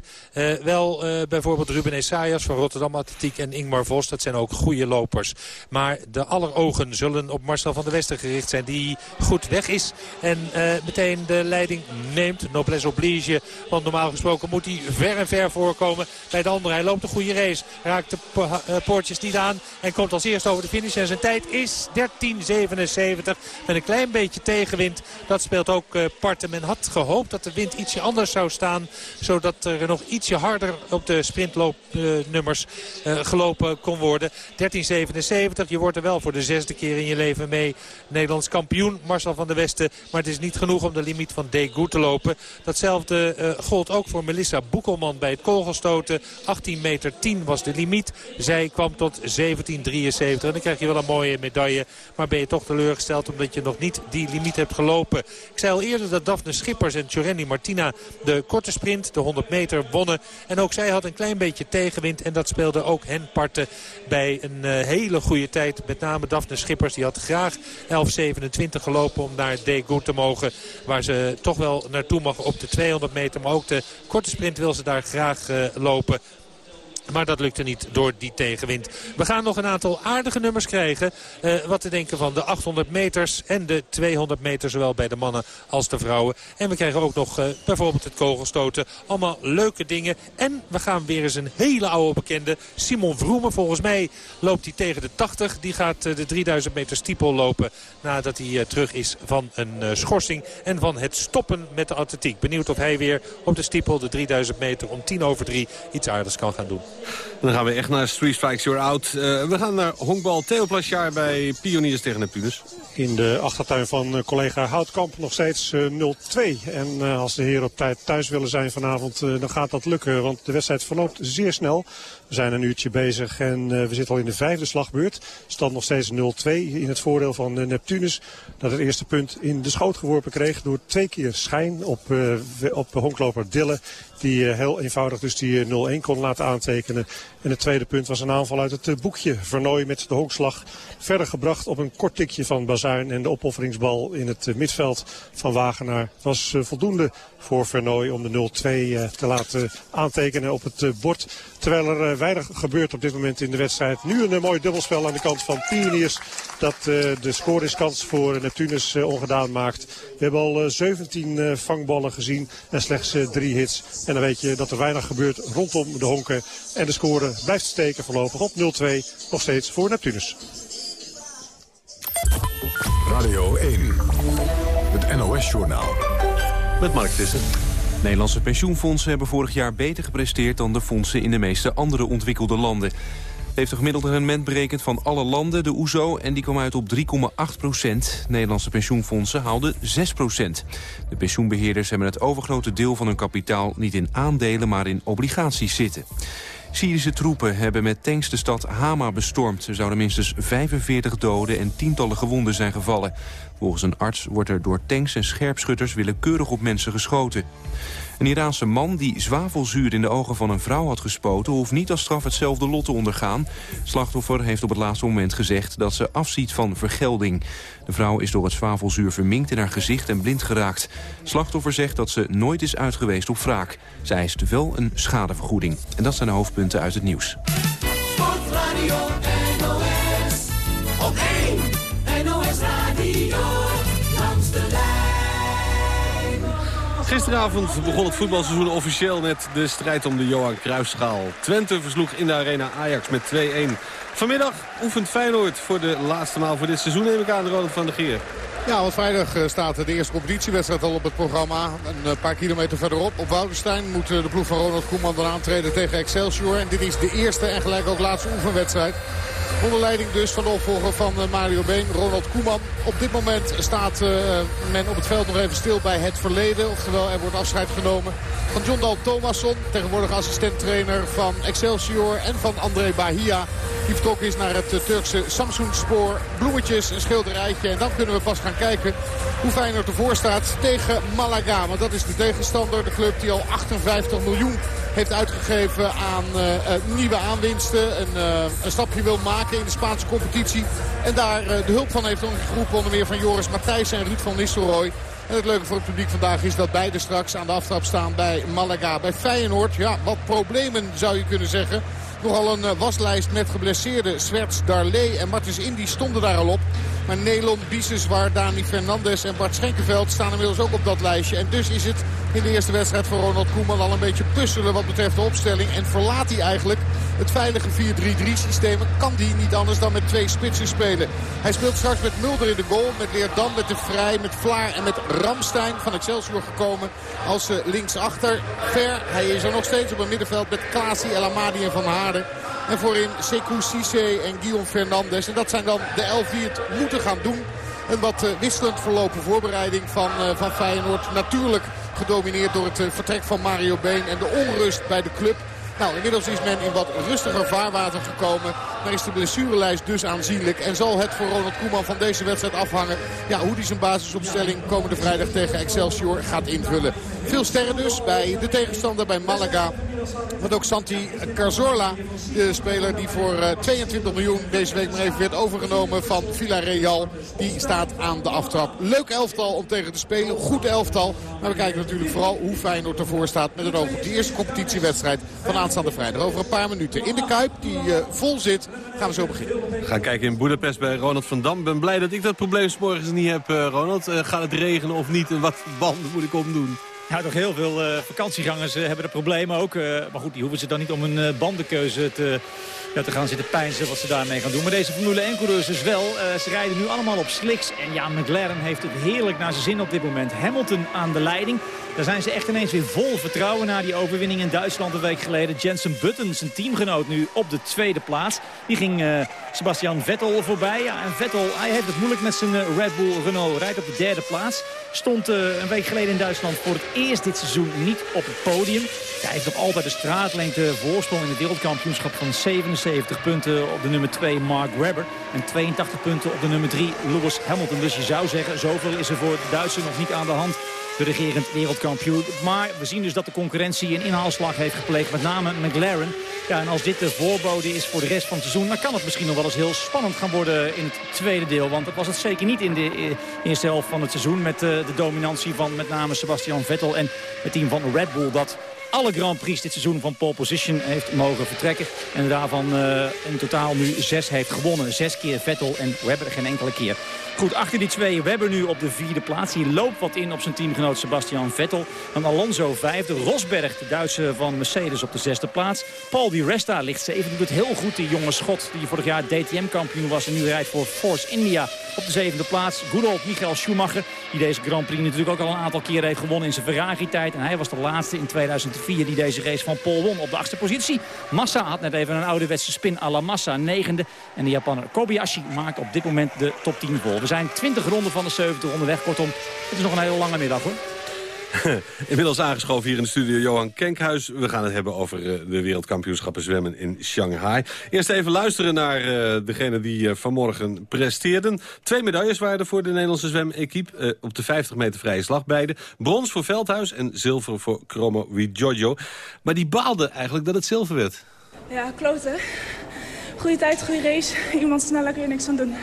wel bijvoorbeeld Ruben Esayas van Rotterdam Atletiek en Ingmar Vos. Dat zijn ook goede lopers. Maar de aller ogen zullen op Marcel van der Westen gericht zijn. Die goed weg is. En meteen de leiding neemt. Noblesse oblige. Want normaal gesproken moet hij ver en ver voorkomen bij de andere. Hij loopt een goede race. Raakt de eh, poortjes niet aan. En komt als eerste over de finish. En zijn tijd is 13.77. Met een klein beetje tegenwind. Dat speelt ook uh, parten. Men had gehoopt dat de wind ietsje anders zou staan. Zodat er nog ietsje harder op de sprintloopnummers uh, gelopen kon worden. 13.77. Je wordt er wel voor de zesde keer in je leven mee. Nederlands kampioen Marcel van der Westen. Maar het is niet genoeg om de limiet van goed te lopen. Datzelfde uh, gold ook voor Melissa Boekelman bij het kogelstoten. 18 meter 10 was de limiet. Zij kwam tot 17,73. En dan krijg je wel een mooie medaille. Maar ben je toch teleurgesteld omdat je nog niet die limiet hebt gelopen. Ik zei al eerder dat Daphne Schippers en Tjorenny Martina de korte sprint, de 100 meter, wonnen. En ook zij had een klein beetje tegenwind. En dat speelde ook hen parten bij een uh, hele goede tijd. Met name Daphne Schippers. Die had graag 11.27 gelopen om naar Daegu te mogen. Waar ze toch wel naartoe mag op de 200 meter. Maar ook de korte sprint wil ze daar graag uh, lopen. Maar dat lukte niet door die tegenwind. We gaan nog een aantal aardige nummers krijgen. Uh, wat te denken van de 800 meters en de 200 meter. Zowel bij de mannen als de vrouwen. En we krijgen ook nog uh, bijvoorbeeld het kogelstoten. Allemaal leuke dingen. En we gaan weer eens een hele oude bekende. Simon Vroemen. Volgens mij loopt hij tegen de 80. Die gaat uh, de 3000 meter stiepel lopen. Nadat hij terug is van een schorsing. En van het stoppen met de atletiek. Benieuwd of hij weer op de stiepel de 3000 meter om 10 over 3 iets aardigs kan gaan doen. Dan gaan we echt naar Street Strikes You're Out. Uh, we gaan naar honkbal Theo Plasjaar bij Pioniers tegen Neptunus. In de achtertuin van uh, collega Houtkamp nog steeds uh, eh, 0-2. En als de heren op tijd thuis willen zijn vanavond, dan gaat dat lukken. Want de wedstrijd verloopt zeer snel. We zijn een uurtje bezig en we zitten al in de vijfde slagbeurt. Stand nog steeds 0-2 in het voordeel van Neptunus. Dat het eerste punt in de schoot geworpen kreeg door twee keer schijn op, op honkloper Dille. Die heel eenvoudig dus die 0-1 kon laten aantekenen. En het tweede punt was een aanval uit het boekje. Vernooy met de honkslag verder gebracht op een kort tikje van Bazuin. En de opofferingsbal in het midveld van Wagenaar was voldoende voor Vernooy om de 0-2 te laten aantekenen op het bord. Terwijl er weinig gebeurt op dit moment in de wedstrijd. Nu een mooi dubbelspel aan de kant van Pioniers. Dat de scoringskans voor Neptunus ongedaan maakt. We hebben al 17 vangballen gezien en slechts drie hits. En dan weet je dat er weinig gebeurt rondom de honken. En de score blijft steken voorlopig op 0-2. Nog steeds voor Neptunus. Radio 1. Het NOS-journaal. Met Mark Visser. Nederlandse pensioenfondsen hebben vorig jaar beter gepresteerd... dan de fondsen in de meeste andere ontwikkelde landen. Het heeft een gemiddeld rendement berekend van alle landen, de OESO... en die kwam uit op 3,8 procent. Nederlandse pensioenfondsen haalden 6 procent. De pensioenbeheerders hebben het overgrote deel van hun kapitaal... niet in aandelen, maar in obligaties zitten. Syrische troepen hebben met tanks de stad Hama bestormd. Er zouden minstens 45 doden en tientallen gewonden zijn gevallen. Volgens een arts wordt er door tanks en scherpschutters willekeurig op mensen geschoten. Een Iraanse man die zwavelzuur in de ogen van een vrouw had gespoten... hoeft niet als straf hetzelfde lot te ondergaan. Slachtoffer heeft op het laatste moment gezegd dat ze afziet van vergelding. De vrouw is door het zwavelzuur verminkt in haar gezicht en blind geraakt. Slachtoffer zegt dat ze nooit is uitgeweest op wraak. Zij eist wel een schadevergoeding. En dat zijn de hoofdpunten uit het nieuws. Sportradio NOS, op 1 NOS Radio, langs de lijn. Gisteravond begon het voetbalseizoen officieel met de strijd om de Johan Cruijffschaal. Twente versloeg in de arena Ajax met 2-1. Vanmiddag oefent Feyenoord voor de laatste maal voor dit seizoen, neem ik aan, Ronald van der Geer. Ja, want vrijdag eh, staat de eerste competitiewedstrijd al op het programma. Een eh, paar kilometer verderop op Woudenstein moet eh, de ploeg van Ronald Koeman dan aantreden tegen Excelsior. En dit is de eerste en gelijk ook laatste oefenwedstrijd. Onder leiding dus van de opvolger van Mario Been, Ronald Koeman. Op dit moment staat men op het veld nog even stil bij het verleden. Oftewel, er wordt afscheid genomen van John Dal Thomasson. Tegenwoordig assistent-trainer van Excelsior en van André Bahia. Die vertrokken is naar het Turkse Samsung-spoor. Bloemetjes, een schilderijtje. En dan kunnen we pas gaan kijken hoe Feyenoord ervoor staat tegen Malaga. Want dat is de tegenstander. De club die al 58 miljoen heeft uitgegeven aan nieuwe aanwinsten. Een, stapje wil maken in de Spaanse competitie. En daar de hulp van heeft geroepen onder meer van Joris Matthijs en Ruud van Nistelrooy. En het leuke voor het publiek vandaag is dat beide straks aan de aftrap staan bij Malaga. Bij Feyenoord, ja, wat problemen zou je kunnen zeggen. Nogal een waslijst met geblesseerde Swerts, Darley en Martens Indy stonden daar al op. Maar Nelon, Biseswar, Dani Fernandes en Bart Schenkenveld staan inmiddels ook op dat lijstje. En dus is het in de eerste wedstrijd voor Ronald Koeman al een beetje puzzelen wat betreft de opstelling. En verlaat hij eigenlijk het veilige 4-3-3 systeem. Kan die niet anders dan met twee spitsen spelen. Hij speelt straks met Mulder in de goal. Met Leerdam, met De Vrij, met Vlaar en met Ramstein van Excelsior gekomen. Als linksachter. Ver, hij is er nog steeds op het middenveld met Klaasie, El Amadi en Van Haarden. En voorin Sekou Cissé en Guillaume Fernandes. En dat zijn dan de elf die het moeten gaan doen. Een wat wisselend verlopen voorbereiding van, van Feyenoord. Natuurlijk gedomineerd door het vertrek van Mario Been en de onrust bij de club. Nou, inmiddels is men in wat rustiger vaarwater gekomen. Maar is de blessurelijst dus aanzienlijk. En zal het voor Ronald Koeman van deze wedstrijd afhangen... Ja, hoe hij zijn basisopstelling komende vrijdag tegen Excelsior gaat invullen. Veel sterren dus bij de tegenstander bij Malaga. Want ook Santi Cazorla, de speler die voor 22 miljoen deze week maar even werd overgenomen van Villarreal. Die staat aan de aftrap. Leuk elftal om tegen te spelen. Goed elftal. Maar we kijken natuurlijk vooral hoe Feyenoord ervoor staat met het oog op de eerste competitiewedstrijd van aanstaande. Over een paar minuten in de Kuip die uh, vol zit gaan we zo beginnen. We gaan kijken in Boedapest bij Ronald van Dam. Ben blij dat ik dat probleem morgens niet heb, uh, Ronald. Uh, gaat het regenen of niet en wat banden moet ik omdoen? Ja, toch heel veel uh, vakantiegangers uh, hebben er problemen ook. Uh, maar goed, die hoeven ze dan niet om een bandenkeuze te, ja, te gaan zitten pijnzen wat ze daarmee gaan doen. Maar deze Formule 1-coureurs dus wel. ze rijden nu allemaal op slicks. En ja, McLaren heeft het heerlijk naar zijn zin op dit moment. Hamilton aan de leiding. Daar zijn ze echt ineens weer vol vertrouwen na die overwinning in Duitsland een week geleden. Jensen Button, zijn teamgenoot, nu op de tweede plaats. Die ging Sebastian Vettel voorbij. Ja, en Vettel hij heeft het moeilijk met zijn Red Bull Renault. Rijdt op de derde plaats. Stond uh, een week geleden in Duitsland voor het eerst dit seizoen niet op het podium. Hij heeft nog altijd een straatlengte voorsprong in het wereldkampioenschap van 77 punten op de nummer 2 Mark Webber. En 82 punten op de nummer 3 Lewis Hamilton. Dus je zou zeggen, zoveel is er voor de Duitsers nog niet aan de hand de regerend wereldkampioen. Maar we zien dus dat de concurrentie een inhaalslag heeft gepleegd. Met name McLaren. Ja, en als dit de voorbode is voor de rest van het seizoen... dan kan het misschien nog wel eens heel spannend gaan worden in het tweede deel. Want dat was het zeker niet in de eh, eerste helft van het seizoen... met de, de dominantie van met name Sebastian Vettel en het team van Red Bull... dat alle Grand Prix dit seizoen van pole position heeft mogen vertrekken. En daarvan uh, in totaal nu zes heeft gewonnen. Zes keer Vettel en Webber geen enkele keer. Goed, achter die twee Webber nu op de vierde plaats. Hij loopt wat in op zijn teamgenoot Sebastian Vettel. Dan Alonso vijfde. Rosberg, de Duitse van Mercedes, op de zesde plaats. Paul Di Resta ligt zeven. Doet het heel goed, die jonge schot die vorig jaar DTM-kampioen was. En nu rijdt voor Force India op de zevende plaats. Good old Michael Schumacher, die deze Grand Prix natuurlijk ook al een aantal keren heeft gewonnen in zijn Ferrari-tijd. En hij was de laatste in 2004 die deze race van Paul won op de achtste positie. Massa had net even een ouderwetse spin à la Massa, negende. En de Japaner Kobayashi maakt op dit moment de top 10 vol. Zijn 20 ronden van de 70 onderweg. Kortom, het is nog een hele lange middag hoor. Inmiddels aangeschoven hier in de studio Johan Kenkhuis. We gaan het hebben over uh, de wereldkampioenschappen zwemmen in Shanghai. Eerst even luisteren naar uh, degene die uh, vanmorgen presteerden. Twee medailles waren er voor de Nederlandse zwemequipe. op de 50 meter vrije slag beide. Brons voor Veldhuis en zilver voor Chromo Wijojo. Maar die baalde eigenlijk dat het zilver werd. Ja, kloten. Goede tijd, goede race. Iemand sneller kun je niks aan doen.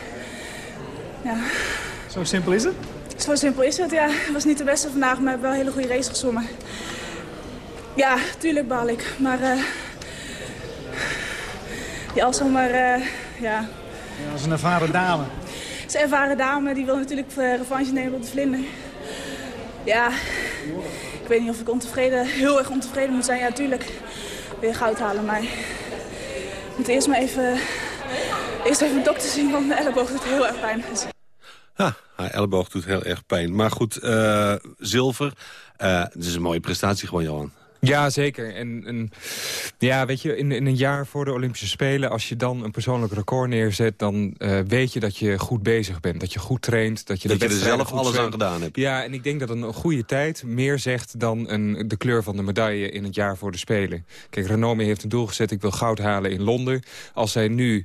Ja. Zo simpel is het? Zo simpel is het, ja. Het was niet de beste vandaag, maar ik heb wel een hele goede race gezongen. Ja, tuurlijk baal ik. Maar uh, die Alzheimer, uh, ja... Ja, dat is een ervaren dame. Het is een ervaren dame, die wil natuurlijk uh, revanche nemen op de vlinder. Ja, ik weet niet of ik ontevreden, heel erg ontevreden moet zijn. Ja, tuurlijk wil je goud halen, maar... Ik moet eerst maar even, eerst even een dokter zien, want mijn elleboog doet heel erg pijn. Dus- Ja, haar elleboog doet heel erg pijn. Maar goed, uh, zilver. Uh, het is een mooie prestatie gewoon, Johan. Ja, zeker. En, en ja, weet je, in, in, een jaar voor de Olympische Spelen... als je dan een persoonlijk record neerzet... dan uh, weet je dat je goed bezig bent. Dat je goed traint. Dat je, dat de je er zelf alles aan gedaan hebt. Ja, en ik denk dat een goede tijd meer zegt... dan een, de kleur van de medaille in het jaar voor de Spelen. Kijk, Renome heeft een doel gezet. Ik wil goud halen in Londen. Als zij nu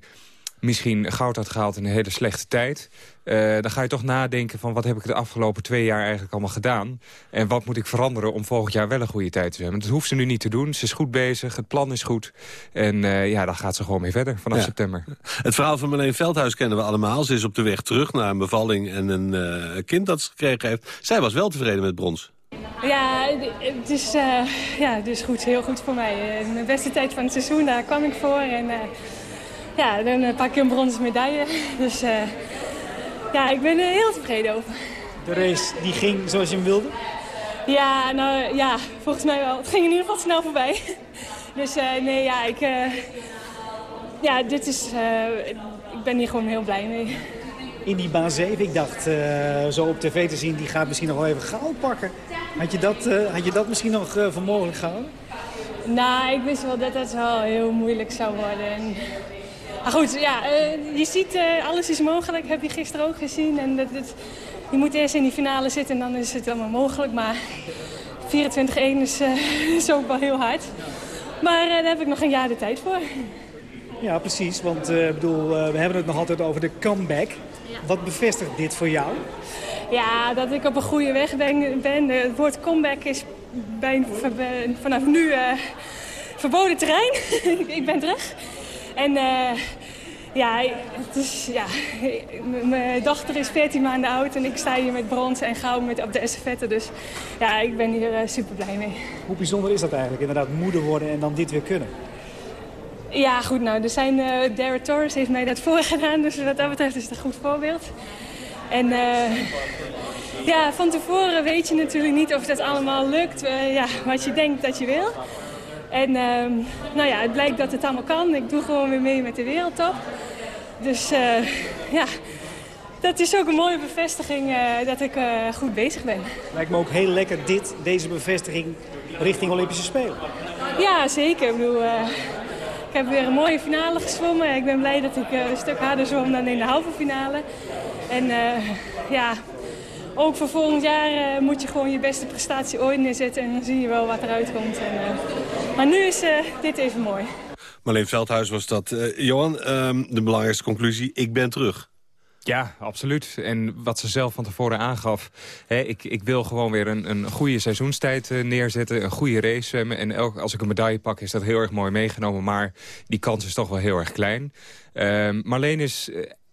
misschien goud had gehaald in een hele slechte tijd... Uh, dan ga je toch nadenken van wat heb ik de afgelopen twee jaar eigenlijk allemaal gedaan. En wat moet ik veranderen om volgend jaar wel een goede tijd te hebben. Dat hoeft ze nu niet te doen. Ze is goed bezig, het plan is goed. En uh, ja, dan gaat ze gewoon mee verder vanaf Ja. september. Het verhaal van Marleen Veldhuis kennen we allemaal. Ze is op de weg terug naar een bevalling en een uh, kind dat ze gekregen heeft. Zij was wel tevreden met brons. Ja, het is, uh, ja, het is goed, heel goed voor mij. Mijn beste tijd van het seizoen, daar kwam ik voor. En uh, ja, dan pak ik een bronzen medaille. Dus uh, ja, ik ben er heel tevreden over. De race die ging zoals je hem wilde? Ja, nou ja, volgens mij wel. Het ging in ieder geval snel voorbij. Dus uh, nee, ja, ik... Uh, ja, dit is... Ik ben hier gewoon heel blij mee. In die baan 7, ik dacht uh, zo op tv te zien, die gaat misschien nog wel even goud pakken. Had je dat, uh, had je dat misschien nog uh, voor mogelijk gehouden? Nou, ik wist wel dat het wel heel moeilijk zou worden. En... Maar goed, ja, uh, je ziet uh, alles is mogelijk, heb je gisteren ook gezien. En dat, dat, je moet eerst in die finale zitten en dan is het allemaal mogelijk. Maar 24-1 is, uh, is ook wel heel hard. Maar daar heb ik nog een jaar de tijd voor. Ja, precies. Want ik bedoel, we hebben het nog altijd over de comeback. Ja. Wat bevestigt dit voor jou? Ja, dat ik op een goede weg ben. ben. Het woord comeback is bij, vanaf nu verboden terrein. ik ben terug. En uh, ja, het is, ja, mijn dochter is 14 maanden oud en ik sta hier met brons en goud met, op de estafette. Dus ja, ik ben hier uh, super blij mee. Hoe bijzonder is dat eigenlijk, inderdaad moeder worden en dan dit weer kunnen? Ja, goed, nou, er zijn, uh, Dara Torres heeft mij dat voorgedaan, dus wat dat betreft is het een goed voorbeeld. En ja, van tevoren weet je natuurlijk niet of dat allemaal lukt, ja, wat je denkt dat je wil. En uh, nou ja, het blijkt dat het allemaal kan. Ik doe gewoon weer mee met de wereldtop. Dus uh, ja, dat is ook een mooie bevestiging uh, dat ik uh, goed bezig ben. Lijkt me ook heel lekker dit, deze bevestiging richting Olympische Spelen. Ja, zeker. Ik bedoel, ik heb weer een mooie finale gezwommen. Ik ben blij dat ik een stuk harder zwom dan in de halve finale. En ja, ook voor volgend jaar uh, moet je gewoon je beste prestatie ooit neerzetten. En dan zie je wel wat eruit komt. En, uh, maar nu is uh, dit even mooi. Marleen Veldhuis was dat. Johan, um, de belangrijkste conclusie, ik ben terug. Ja, absoluut. En wat ze zelf van tevoren aangaf... Hè, ik, ik wil gewoon weer een, een goede seizoenstijd uh, neerzetten. Een goede race zwemmen. En elk, als ik een medaille pak, is dat heel erg mooi meegenomen. Maar die kans is toch wel heel erg klein. Uh, Marleen is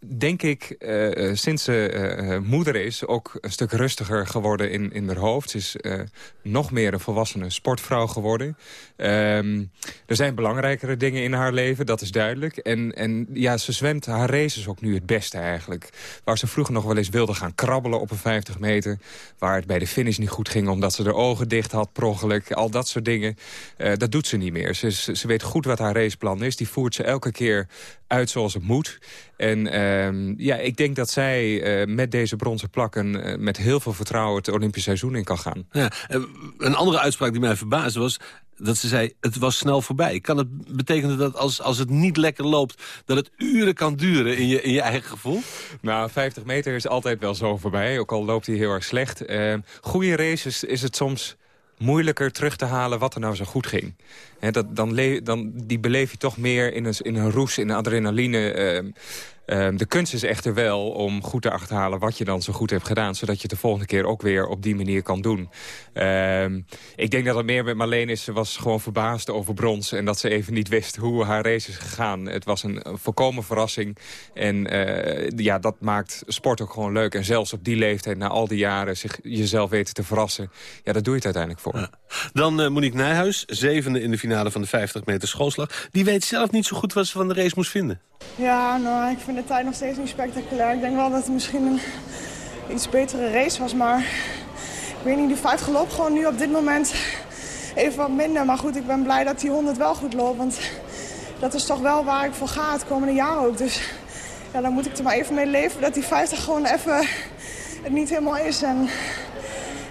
denk ik, uh, sinds ze uh, moeder is... ook een stuk rustiger geworden in, in haar hoofd. Ze is nog meer een volwassene sportvrouw geworden. Um, er zijn belangrijkere dingen in haar leven, dat is duidelijk. En, en ja, ze zwemt haar races ook nu het beste eigenlijk. Waar ze vroeger nog wel eens wilde gaan krabbelen op een 50 meter... waar het bij de finish niet goed ging omdat ze de ogen dicht had, per al dat soort dingen. dat doet ze niet meer. Ze, ze weet goed wat haar raceplan is. Die voert ze elke keer uit zoals het moet. En uh, ja, ik denk dat zij uh, met deze bronzen plakken... Uh, met heel veel vertrouwen het Olympisch seizoen in kan gaan. Ja, een andere uitspraak die mij verbaasde was dat ze zei, het was snel voorbij. Kan het betekenen dat als, als het niet lekker loopt... dat het uren kan duren in je, in je eigen gevoel? Nou, 50 meter is altijd wel zo voorbij. Ook al loopt hij heel erg slecht. Uh, goede races is het soms moeilijker terug te halen wat er nou zo goed ging. Dat, dan, dan die beleef je toch meer in een, in een roes, in adrenaline. Uh, Um, de kunst is echter wel om goed te achterhalen wat je dan zo goed hebt gedaan... zodat je het de volgende keer ook weer op die manier kan doen. Um, ik denk dat het meer met Marleen is. Ze was gewoon verbaasd over brons... en dat ze even niet wist hoe haar race is gegaan. Het was een, een volkomen verrassing. En uh, ja, dat maakt sport ook gewoon leuk. En zelfs op die leeftijd, na al die jaren... zich jezelf weten te verrassen. Ja, daar doe je het uiteindelijk voor. Dan uh, Monique Nijhuis, zevende in de finale van de 50 meter schoolslag. Die weet zelf niet zo goed wat ze van de race moest vinden. Ja, nou, ik vind de tijd nog steeds niet spectaculair. Ik denk wel dat het misschien een iets betere race was, maar ik weet niet, die 50 loopt gewoon nu op dit moment even wat minder. Maar goed, ik ben blij dat die 100 wel goed loopt, want dat is toch wel waar ik voor ga het komende jaar ook. Dus ja, dan moet ik er maar even mee leven dat die 50 gewoon even het niet helemaal is. En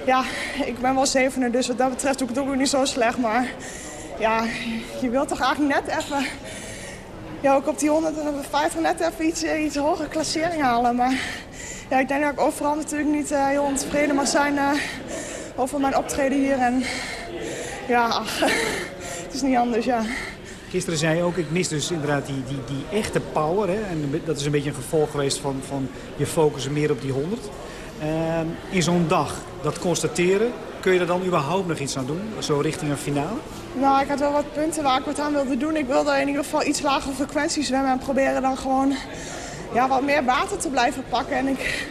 ja, ik ben wel zevende, dus wat dat betreft doe ik het ook niet zo slecht. Maar ja, je wilt toch eigenlijk net even ja, ook op die 150 net even iets, iets hogere klassering halen. Maar ja, ik denk dat ik overal natuurlijk niet uh, heel ontevreden mag zijn uh, over mijn optreden hier. En ja, het is niet anders, ja. Gisteren zei je ook, ik mis dus inderdaad die, die, die echte power. Hè? En dat is een beetje een gevolg geweest van, van je focussen meer op die 100. Uh, in zo'n dag, dat constateren, kun je er dan überhaupt nog iets aan doen? Zo richting een finale? Nou, ik had wel wat punten waar ik wat aan wilde doen. Ik wilde in ieder geval iets lagere frequentie zwemmen en proberen dan gewoon ja, wat meer water te blijven pakken. En ik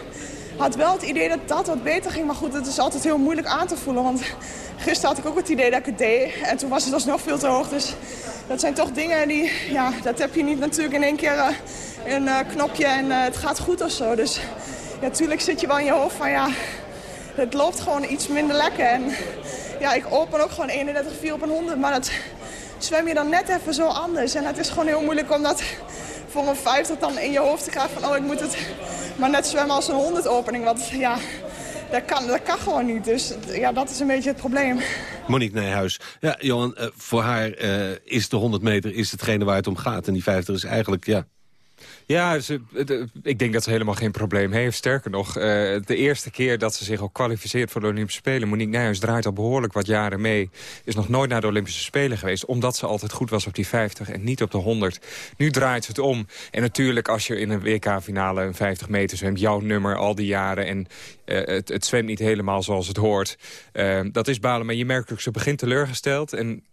had wel het idee dat dat wat beter ging. Maar goed, het is altijd heel moeilijk aan te voelen. Want gisteren had ik ook het idee dat ik het deed. En toen was het alsnog veel te hoog. Dus dat zijn toch dingen die, ja, dat heb je niet natuurlijk in één keer uh, een uh, knopje en uh, het gaat goed of zo. Dus natuurlijk zit je wel in je hoofd van ja, het loopt gewoon iets minder lekker. En ja, ik open ook gewoon 31,4 op een 100. Maar dat zwem je dan net even zo anders. En het is gewoon heel moeilijk om dat voor een 50 dan in je hoofd te krijgen. Van oh, ik moet het maar net zwemmen als een 100 opening. Want ja, dat kan, dat kan gewoon niet. Dus ja, dat is een beetje het probleem. Monique Nijhuis. Ja, Johan, uh, voor haar uh, is de 100 meter is hetgene waar het om gaat. En die 50 is eigenlijk, ja, ja, ik denk dat ze helemaal geen probleem heeft. Sterker nog, uh, de eerste keer dat ze zich al kwalificeert voor de Olympische Spelen... Monique Nijhuis draait al behoorlijk wat jaren mee. Is nog nooit naar de Olympische Spelen geweest... omdat ze altijd goed was op die 50 en niet op de 100. Nu draait ze het om. En natuurlijk, als je in een WK-finale een 50 meter zwemt... jouw nummer al die jaren en uh, het, zwemt niet helemaal zoals het hoort. Uh, dat is balen, maar je merkt ook, ze begint teleurgesteld. En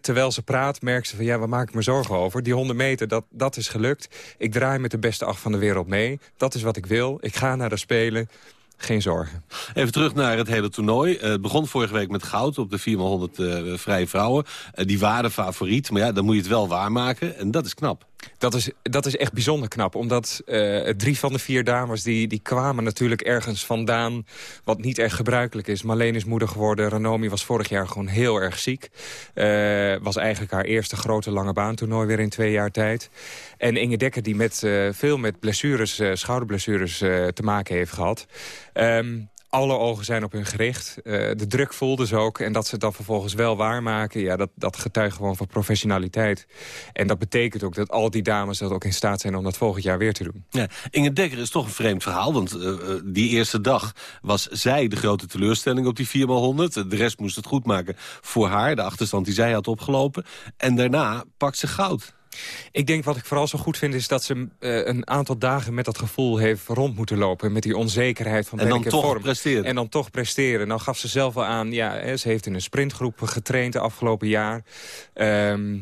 terwijl ze praat, merkt ze van... ja, waar maak ik me zorgen over? Die 100 meter, dat, dat is gelukt. Ik draai met de beste acht van de wereld mee. Dat is wat ik wil. Ik ga naar de Spelen. Geen zorgen. Even terug naar het hele toernooi. het begon vorige week met goud op de 4x100 uh, vrije vrouwen. Die waren favoriet, maar ja, dan moet je het wel waarmaken. En dat is knap. Dat is, dat is echt bijzonder knap. Omdat uh, drie van de vier dames die, die kwamen natuurlijk ergens vandaan... wat niet echt gebruikelijk is. Marleen is moeder geworden. Ranomi was vorig jaar gewoon heel erg ziek. Uh, was eigenlijk haar eerste grote lange baantoernooi weer in twee jaar tijd. En Inge Dekker die met, uh, veel met blessures, schouderblessures te maken heeft gehad... Um, alle ogen zijn op hun gericht. Uh, de druk voelden ze ook. En dat ze het dan vervolgens wel waarmaken... Ja, dat, dat getuigt gewoon van professionaliteit. En dat betekent ook dat al die dames dat ook in staat zijn... om dat volgend jaar weer te doen. Ja, Inge Dekker is toch een vreemd verhaal. Want uh, die eerste dag was zij de grote teleurstelling op die 4x100. De rest moest het goed maken voor haar. De achterstand die zij had opgelopen. En daarna pakt ze goud. Ik denk wat ik vooral zo goed vind is dat ze eh, een aantal dagen met dat gevoel heeft rond moeten lopen. Met die onzekerheid van En dan ben ik in vorm. presteren. En dan toch presteren. Nou gaf ze zelf wel aan, ja, hè, ze heeft in een sprintgroep getraind de afgelopen jaar. Ehm,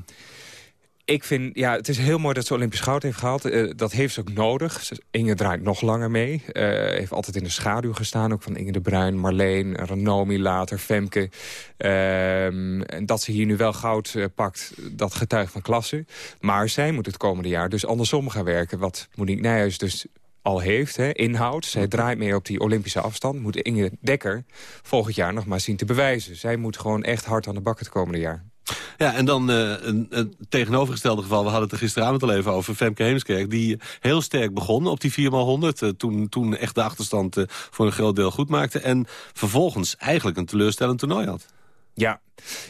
ik vind, ja, het is heel mooi dat ze Olympisch goud heeft gehaald. Eh, dat heeft ze ook nodig. Inge draait nog langer mee. Eh, heeft altijd in de schaduw gestaan. Ook van Inge de Bruin, Marleen, Ranomi later, Femke. Ehm, en dat ze hier nu wel goud eh, pakt, dat getuigt van klasse. Maar zij moet het komende jaar dus andersom gaan werken. Wat Monique Nijhuis dus al heeft, hè, inhoud. Zij draait meer op die Olympische afstand. Moet Inge Dekker volgend jaar nog maar zien te bewijzen. Zij moet gewoon echt hard aan de bak het komende jaar. Ja, en dan eh, een, een tegenovergestelde geval. We hadden het er gisteravond al even over. Femke Heemskerk, die heel sterk begon op die 4x100. eh, toen, toen echt de achterstand eh, voor een groot deel goed maakte. En vervolgens eigenlijk een teleurstellend toernooi had. Ja,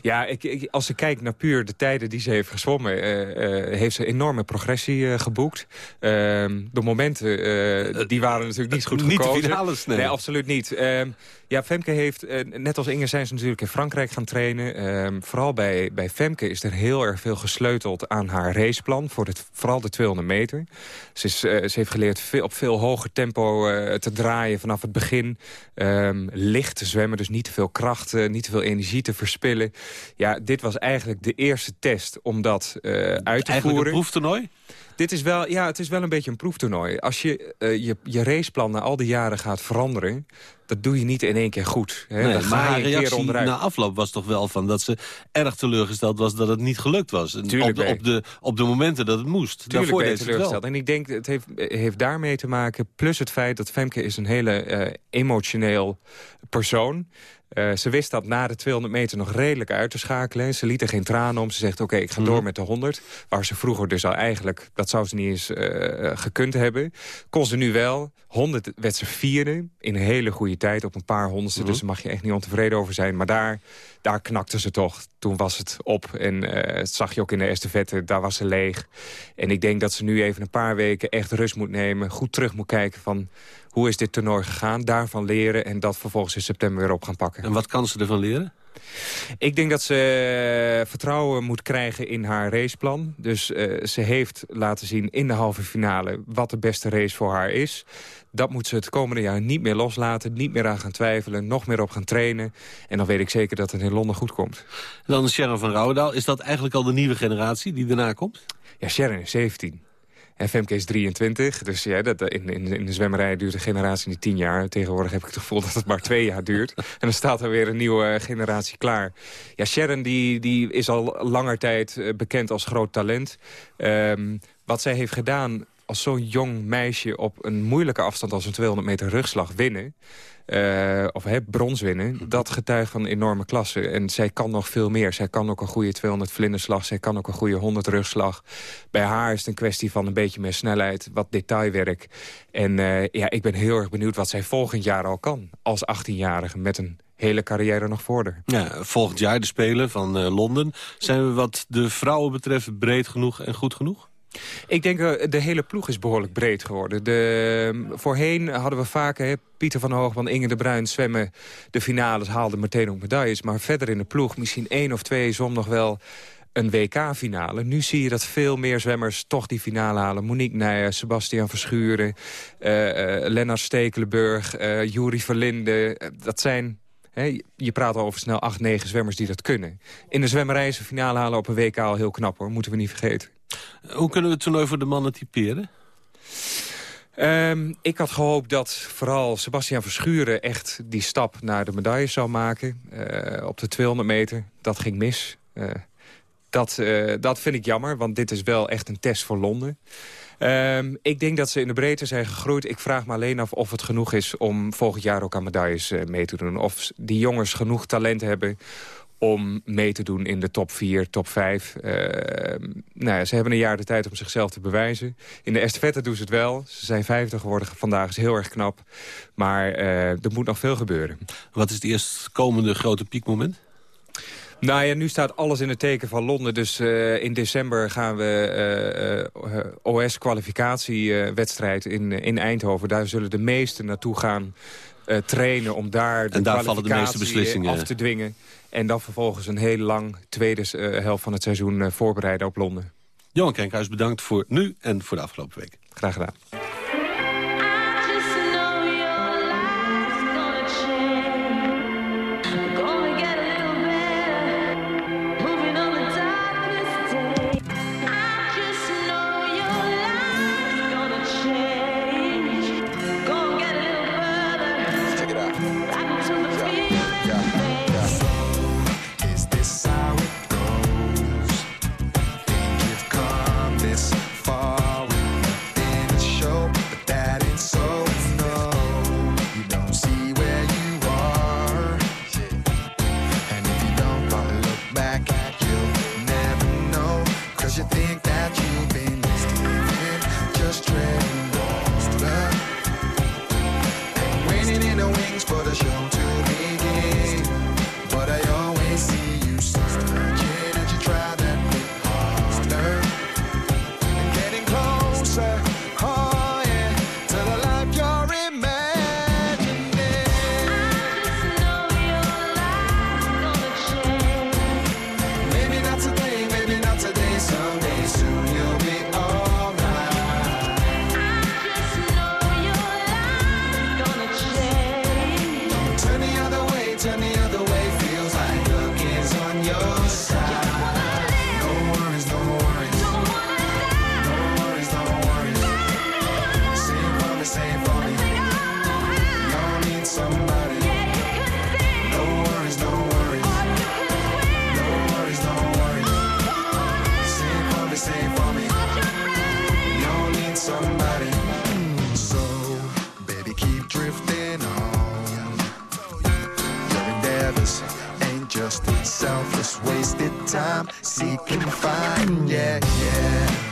ja ik, ik- als ik kijk naar puur de tijden die ze heeft gezwommen... eh, eh, heeft ze enorme progressie eh, geboekt. Ehm, de momenten, die waren natuurlijk niet goed niet de gekozen. finales, nee. absoluut niet. Ehm, ja, Femke heeft, net als Inge zijn ze natuurlijk in Frankrijk gaan trainen. Ehm, vooral bij, bij Femke is er heel erg veel gesleuteld aan haar raceplan. Voor het, vooral de 200 meter. Ze, is, ze heeft geleerd veel, op veel hoger tempo te draaien vanaf het begin. Licht te zwemmen, dus niet te veel kracht, niet te veel energie te verspillen. Ja, dit was eigenlijk de eerste test om dat eh, uit te Eigenlijk voeren. een proeftoernooi? Dit is wel, ja, het is wel een beetje een proeftoernooi. Als je eh, je, je raceplan na al die jaren gaat veranderen... dat doe je niet in één keer goed. Hè? Nee, Dan ga maar haar reactie na afloop was toch wel van dat ze erg teleurgesteld was dat het niet gelukt was. Tuurlijk op, de, op, de, op de momenten dat het moest. Tuurlijk Daarvoor deed teleurgesteld. En ik denk, het heeft, heeft daarmee te maken... plus het feit dat Femke is een hele eh, emotioneel persoon Eh, ze wist dat na de 200 meter nog redelijk uit te schakelen. Ze liet er geen tranen om. Ze zegt, oké, ik ga door Mhm. met de 100. Waar ze vroeger dus al eigenlijk, dat zou ze niet eens eh, gekund hebben. Kon ze nu wel. 100 werd ze vierde. In een hele goede tijd, op een paar honderdste. Mhm. Dus daar mag je echt niet ontevreden over zijn. Maar daar, daar knakte ze toch. Toen was het op. En eh, dat zag je ook in de estafette, daar was ze leeg. En ik denk dat ze nu even een paar weken echt rust moet nemen. Goed terug moet kijken van hoe is dit toernooi gegaan. Daarvan leren en dat vervolgens in september weer op gaan pakken. En wat kan ze ervan leren? Ik denk dat ze eh, vertrouwen moet krijgen in haar raceplan. Dus eh, ze heeft laten zien in de halve finale wat de beste race voor haar is. Dat moet ze het komende jaar niet meer loslaten, niet meer aan gaan twijfelen, nog meer op gaan trainen. En dan weet ik zeker dat het in Londen goed komt. Dan Sharon van Rouwendaal. Is dat eigenlijk al de nieuwe generatie die daarna komt? Ja, Sharon is 17. Femke is 23, dus ja, dat, in, in, in de zwemmerij duurt een generatie niet 10 jaar. Tegenwoordig heb ik het gevoel dat het maar twee jaar duurt. En dan staat er weer een nieuwe eh, generatie klaar. Ja, Sharon die, die is al langer tijd eh, bekend als groot talent. Ehm, wat zij heeft gedaan als zo'n jong meisje op een moeilijke afstand als een 200 meter rugslag winnen... eh, of hè, brons winnen, dat getuigt van enorme klasse. En zij kan nog veel meer. Zij kan ook een goede 200 vlinderslag. Zij kan ook een goede 100 rugslag. Bij haar is het een kwestie van een beetje meer snelheid, wat detailwerk. En eh, ja, ik ben heel erg benieuwd wat zij volgend jaar al kan. Als 18-jarige met een hele carrière nog voor haar. Ja, volgend jaar de Spelen van eh, Londen. Zijn we wat de vrouwen betreft breed genoeg en goed genoeg? Ik denk, uh, de hele ploeg is behoorlijk breed geworden. De, voorheen hadden we vaak hè, Pieter van Hoogman, Inge de Bruin zwemmen de finales, haalden meteen ook medailles. Maar verder in de ploeg, misschien één of twee, som nog wel een WK-finale. Nu zie je dat veel meer zwemmers toch die finale halen. Monique Nijers, Sebastian Verschuren, uh, uh, Lennart Stekelenburg, Juri Verlinde. dat zijn je praat al over snel 8, 9 zwemmers die dat kunnen. In de zwemmerij is een finale halen op een WK al heel knap hoor, moeten we niet vergeten. Hoe kunnen we het toernooi voor de mannen typeren? Um, ik had gehoopt dat vooral Sebastian Verschuren echt die stap naar de medailles zou maken. Uh, op de 200 meter, dat ging mis. Uh, dat, uh, dat vind ik jammer, want dit is wel echt een test voor Londen. Um, ik denk dat ze in de breedte zijn gegroeid. Ik vraag me alleen af of het genoeg is om volgend jaar ook aan medailles mee te doen. Of die jongens genoeg talent hebben om mee te doen in de top 4, top 5. Uh, nou ja, ze hebben een jaar de tijd om zichzelf te bewijzen. In de estafette doen ze het wel. Ze zijn 50 geworden vandaag, is heel erg knap. Maar uh, er moet nog veel gebeuren. Wat is het eerstkomende grote piekmoment? Nou ja, nu staat alles in het teken van Londen. Dus uh, in december gaan we uh, uh, OS-kwalificatiewedstrijd in, in Eindhoven. Daar zullen de meesten naartoe gaan trainen om daar de en daar vallen de meeste beslissingen af te dwingen. En dan vervolgens een heel lang tweede helft van het seizoen voorbereiden op Londen. Johan Kenkhuis, bedankt voor nu en voor de afgelopen week. Graag gedaan. Time. Seek find, yeah, yeah.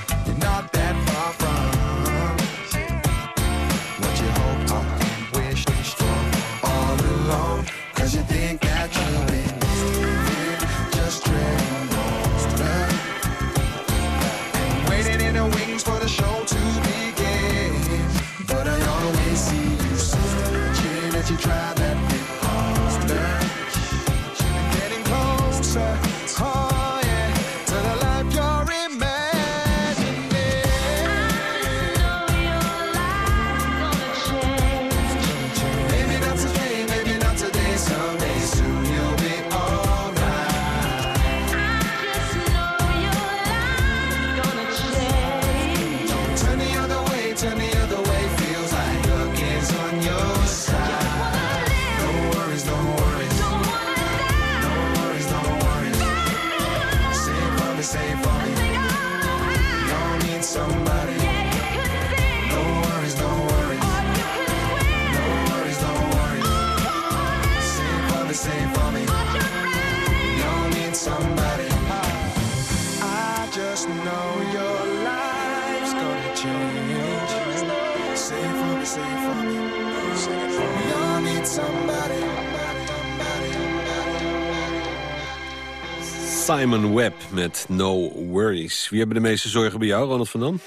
Simon Webb met No Worries. Wie hebben de meeste zorgen bij jou, Ronald van Dam?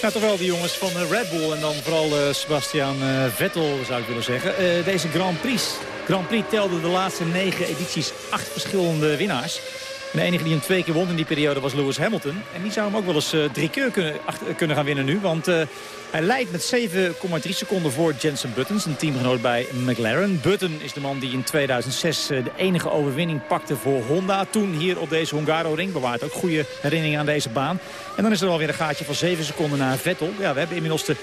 Toch wel die jongens van eh, Red Bull en dan vooral eh, Sebastian eh, Vettel zou ik willen zeggen. Deze Grand Prix. Grand Prix telde de laatste negen edities acht verschillende winnaars. De enige die hem twee keer won in die periode was Lewis Hamilton. En die zou hem ook wel eens eh, drie keer kunnen, achter- kunnen gaan winnen nu. Want eh, hij leidt met 7,3 seconden voor Jensen Button, een teamgenoot bij McLaren. Button is de man die in 2006 eh, de enige overwinning pakte voor Honda. Toen hier op deze Hungaroring. Bewaart ook goede herinneringen aan deze baan. En dan is er alweer een gaatje van 7 seconden naar Vettel. Ja, we hebben inmiddels de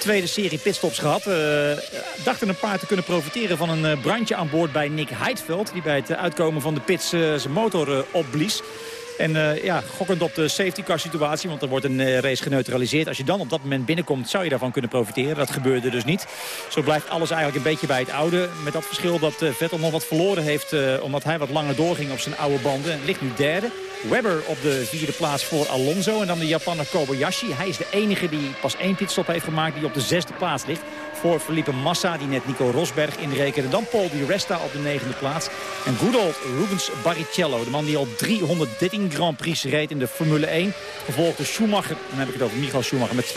tweede serie pitstops gehad. We dachten een paar te kunnen profiteren van een eh, brandje aan boord bij Nick Heidveld. Die bij het eh, uitkomen van de pits eh, zijn motor eh, opblies. En eh, ja, gokkend op de safety car situatie, want er wordt een eh, race geneutraliseerd. Als je dan op dat moment binnenkomt, zou je daarvan kunnen profiteren. Dat gebeurde dus niet. Zo blijft alles eigenlijk een beetje bij het oude. Met dat verschil dat eh, Vettel nog wat verloren heeft, omdat hij wat langer doorging op zijn oude banden. En ligt nu derde. Webber op de vierde plaats voor Alonso. En dan de Japaner Kobayashi. Hij is de enige die pas één pitstop heeft gemaakt die op de zesde plaats ligt. Voor Felipe Massa, die net Nico Rosberg inrekende. Dan Paul Di Resta op de negende plaats. En good Rubens Barrichello. De man die al 313 Grand Prix reed in de Formule 1. Gevolgd door Schumacher, dan heb ik het over Michael Schumacher met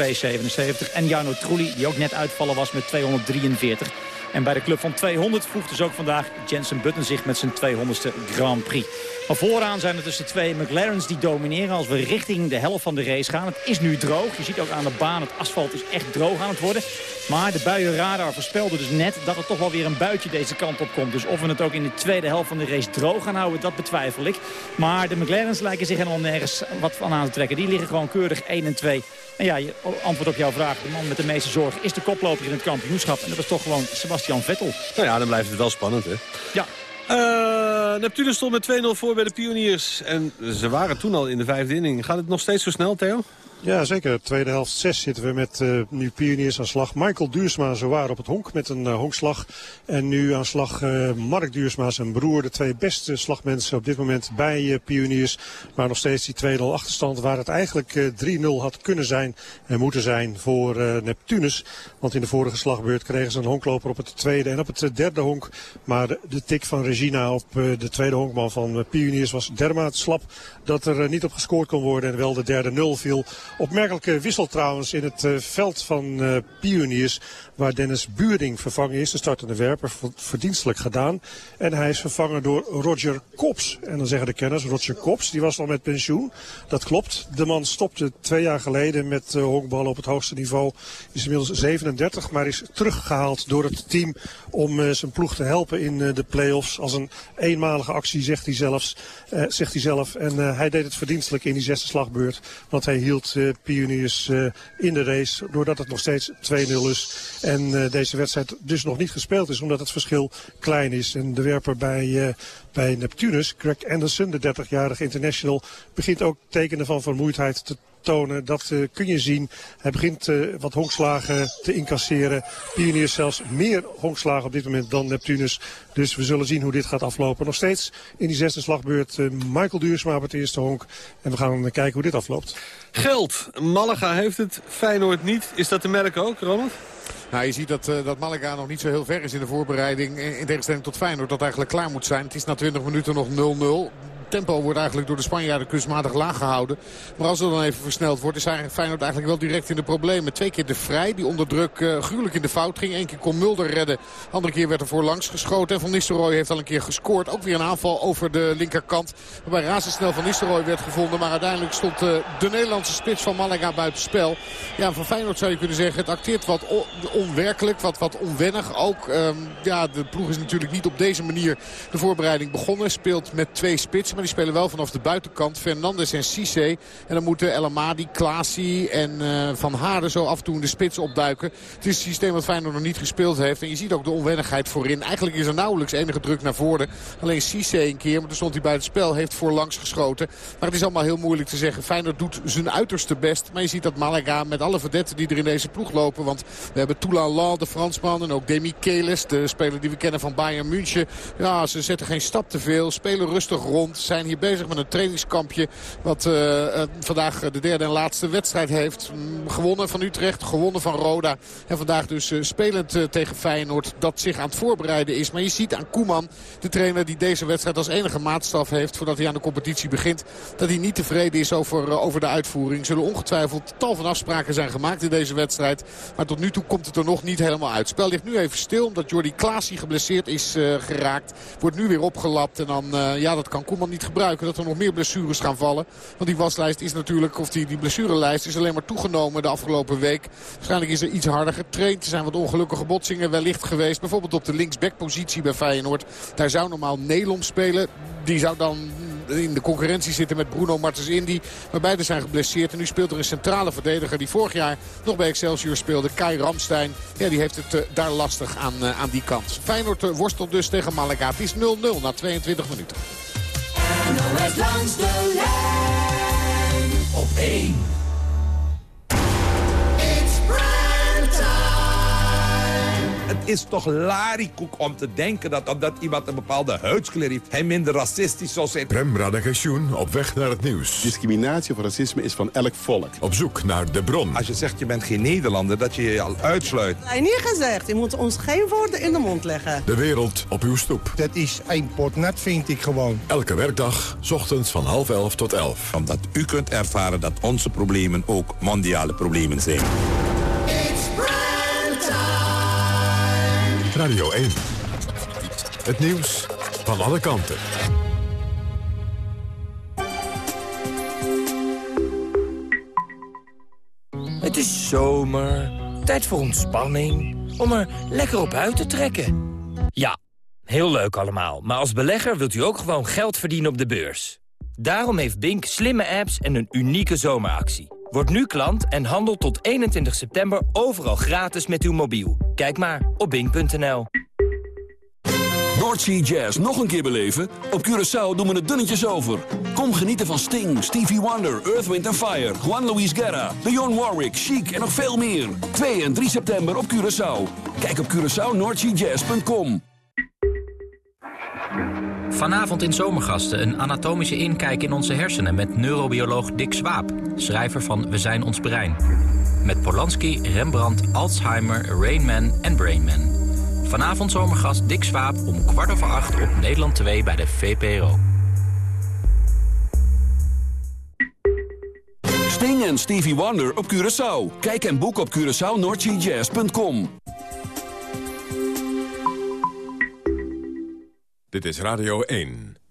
2,77. En Jarno Trulli, die ook net uitvallen was met 243. En bij de club van 200 voegt dus ook vandaag Jensen Button zich met zijn 200ste Grand Prix. Maar vooraan zijn er dus de twee McLaren's die domineren als we richting de helft van de race gaan. Het is nu droog. Je ziet ook aan de baan, het asfalt is echt droog aan het worden. Maar de buienradar voorspelde dus net dat er toch wel weer een buitje deze kant op komt. Dus of we het ook in de tweede helft van de race droog gaan houden, dat betwijfel ik. Maar de McLaren's lijken zich helemaal nergens wat van aan te trekken. Die liggen gewoon keurig 1 en 2. En ja, antwoord op jouw vraag. De man met de meeste zorg is de koploper in het kampioenschap. En dat is toch gewoon Sebastian Vettel. Nou ja, dan blijft het wel spannend, hè? Ja. Uh, Neptunus stond met 2-0 voor bij de pioniers. En ze waren toen al in de vijfde inning. Gaat het nog steeds zo snel, Theo? Ja, zeker. Tweede helft 6 zitten we met uh, nu pioniers aan slag. Michael Duursma zo op het honk met een uh, honkslag. En nu aan slag uh, Mark Duursma, zijn broer. De twee beste slagmensen op dit moment bij pioniers. Maar nog steeds die 2-0 achterstand waar het eigenlijk 3-0 had kunnen zijn en moeten zijn voor Neptunus. Want in de vorige slagbeurt kregen ze een honkloper op het tweede en op het derde honk. Maar de, de tik van Regina op de tweede honkman van pioniers was dermate slap dat er niet op gescoord kon worden. En wel de derde 0 viel. Opmerkelijke wissel trouwens in het uh, veld van uh, Pioniers. Waar Dennis Buurding vervangen is. De startende werper verdienstelijk gedaan. En hij is vervangen door Roger Kops. En dan zeggen de kenners, Roger Kops, die was al met pensioen. Dat klopt. De man stopte twee jaar geleden met uh, honkballen op het hoogste niveau. Is inmiddels 37, maar is teruggehaald door het team om zijn ploeg te helpen in de play-offs. Als een eenmalige actie, zegt hij, zelfs, zegt hij zelf. En hij deed het verdienstelijk in die zesde slagbeurt. Want hij hield uh, Pioniers uh, in de race. Doordat het nog steeds 2-0 is. En uh, deze wedstrijd dus nog niet gespeeld is. Omdat het verschil klein is. En de werper bij, bij Neptunus, Greg Anderson, de 30-jarige international... begint ook tekenen van vermoeidheid te tonen. Dat kun je zien. Hij begint wat honkslagen te incasseren. Pioniers zelfs meer honkslagen op dit moment dan Neptunus. Dus we zullen zien hoe dit gaat aflopen. Nog steeds in die zesde slagbeurt uh, Michael Duursma op het eerste honk. En we gaan kijken hoe dit afloopt. Geld. Malaga heeft het, Feyenoord niet. Is dat te merken ook, Ronald? Nou, je ziet dat, uh, dat Malaga nog niet zo heel ver is in de voorbereiding. In tegenstelling tot Feyenoord dat eigenlijk klaar moet zijn. Het is na 20 minuten nog 0-0 tempo wordt eigenlijk door de Spanjaarden kunstmatig laag gehouden. Maar als er dan even versneld wordt, is eigenlijk Feyenoord eigenlijk wel direct in de problemen. Twee keer de Vrij, die onder druk uh, gruwelijk in de fout ging. Eén keer kon Mulder redden, andere keer werd er voorlangs geschoten. En Van Nistelrooy heeft al een keer gescoord. Ook weer een aanval over de linkerkant. Waarbij razendsnel Van Nistelrooy werd gevonden. Maar uiteindelijk stond uh, de Nederlandse spits van Malaga buiten spel. Ja, van Feyenoord zou je kunnen zeggen, het acteert wat onwerkelijk, wat, wat onwennig. Ook, um, ja, de ploeg is natuurlijk niet op deze manier de voorbereiding begonnen. Speelt met twee spitsen, maar die spelen wel vanaf de buitenkant. Fernandes en Cisse. En dan moeten El Amadi, Klaasie en uh, Van Haren zo af en toe de spits opduiken. Het is een systeem wat Feyenoord nog niet gespeeld heeft. En je ziet ook de onwennigheid voorin. Eigenlijk is er enige druk naar voren. Alleen Cisse een keer, maar toen stond hij bij het spel. Heeft voorlangs geschoten. Maar het is allemaal heel moeilijk te zeggen. Feyenoord doet zijn uiterste best. Maar je ziet dat Malaga met alle verdetten die er in deze ploeg lopen. Want we hebben Toulala, de Fransman. En ook Demi Keles, de speler die we kennen van Bayern München. Ja, ze zetten geen stap te veel. Spelen rustig rond. Zijn hier bezig met een trainingskampje. Wat uh, uh, vandaag de derde en laatste wedstrijd heeft. Mm, gewonnen van Utrecht, gewonnen van Roda. En vandaag dus uh, spelend tegen Feyenoord dat zich aan het voorbereiden is. Maar je ziet aan Koeman, de trainer die deze wedstrijd als enige maatstaf heeft... voordat hij aan de competitie begint, dat hij niet tevreden is over, over de uitvoering. Zullen ongetwijfeld tal van afspraken zijn gemaakt in deze wedstrijd. Maar tot nu toe komt het er nog niet helemaal uit. Het spel ligt nu even stil omdat Jordi Klaasie geblesseerd is geraakt. Wordt nu weer opgelapt en dan, ja dat kan Koeman niet gebruiken dat er nog meer blessures gaan vallen. Want die waslijst is natuurlijk, of die, die blessurelijst is alleen maar toegenomen de afgelopen week. Waarschijnlijk is er iets harder getraind. Er zijn wat ongelukkige botsingen wellicht geweest. Bijvoorbeeld op de linksbackpositie bij Feyenoord. Daar zou normaal Nelom spelen. Die zou dan in de concurrentie zitten met Bruno Martens Indy. Maar beide zijn geblesseerd. En nu speelt er een centrale verdediger die vorig jaar nog bij Excelsior speelde. Kai Ramstein. Ja, die heeft het uh, daar lastig aan, uh, aan die kant. Feyenoord worstelt dus tegen Malaga. Het is 0-0 na 22 minuten. NOS langs de lijn op 1. Het is toch larikoek om te denken dat omdat iemand een bepaalde huidskleur heeft... hij minder racistisch zal zijn. Prem Radagensjoen op weg naar het nieuws. Discriminatie of racisme is van elk volk. Op zoek naar de bron. Als je zegt je bent geen Nederlander, dat je je al uitsluit. Nee, niet gezegd. Je moet ons geen woorden in de mond leggen. De wereld op uw stoep. Dat is een potnet, vind ik gewoon. Elke werkdag, s ochtends van half elf tot elf. Omdat u kunt ervaren dat onze problemen ook mondiale problemen zijn. Radio 1. Het nieuws van alle kanten. Het is zomer, tijd voor ontspanning, om er lekker op uit te trekken. Ja, heel leuk allemaal, maar als belegger wilt u ook gewoon geld verdienen op de beurs. Daarom heeft Bink slimme apps en een unieke zomeractie. Word nu klant en handel tot 21 september overal gratis met uw mobiel. Kijk maar op bink.nl. Noordsea Jazz nog een keer beleven? Op Curaçao doen we het dunnetjes over. Kom genieten van Sting, Stevie Wonder, Earth, Wind Fire... Juan Luis Guerra, Dionne Warwick, Chic en nog veel meer. 2 en 3 september op Curaçao. Kijk op CuraçaoNoordseaJazz.com. Vanavond in Zomergasten een anatomische inkijk in onze hersenen... met neurobioloog Dick Swaap, schrijver van We zijn ons brein. Met Polanski, Rembrandt, Alzheimer, Rainman en Brainman. Vanavond Zomergast Dick Swaap om kwart over acht op Nederland 2 bij de VPRO. Sting en Stevie Wonder op Curaçao. Kijk en boek op CuraçaoNoordseaJazz.com. Dit is Radio 1.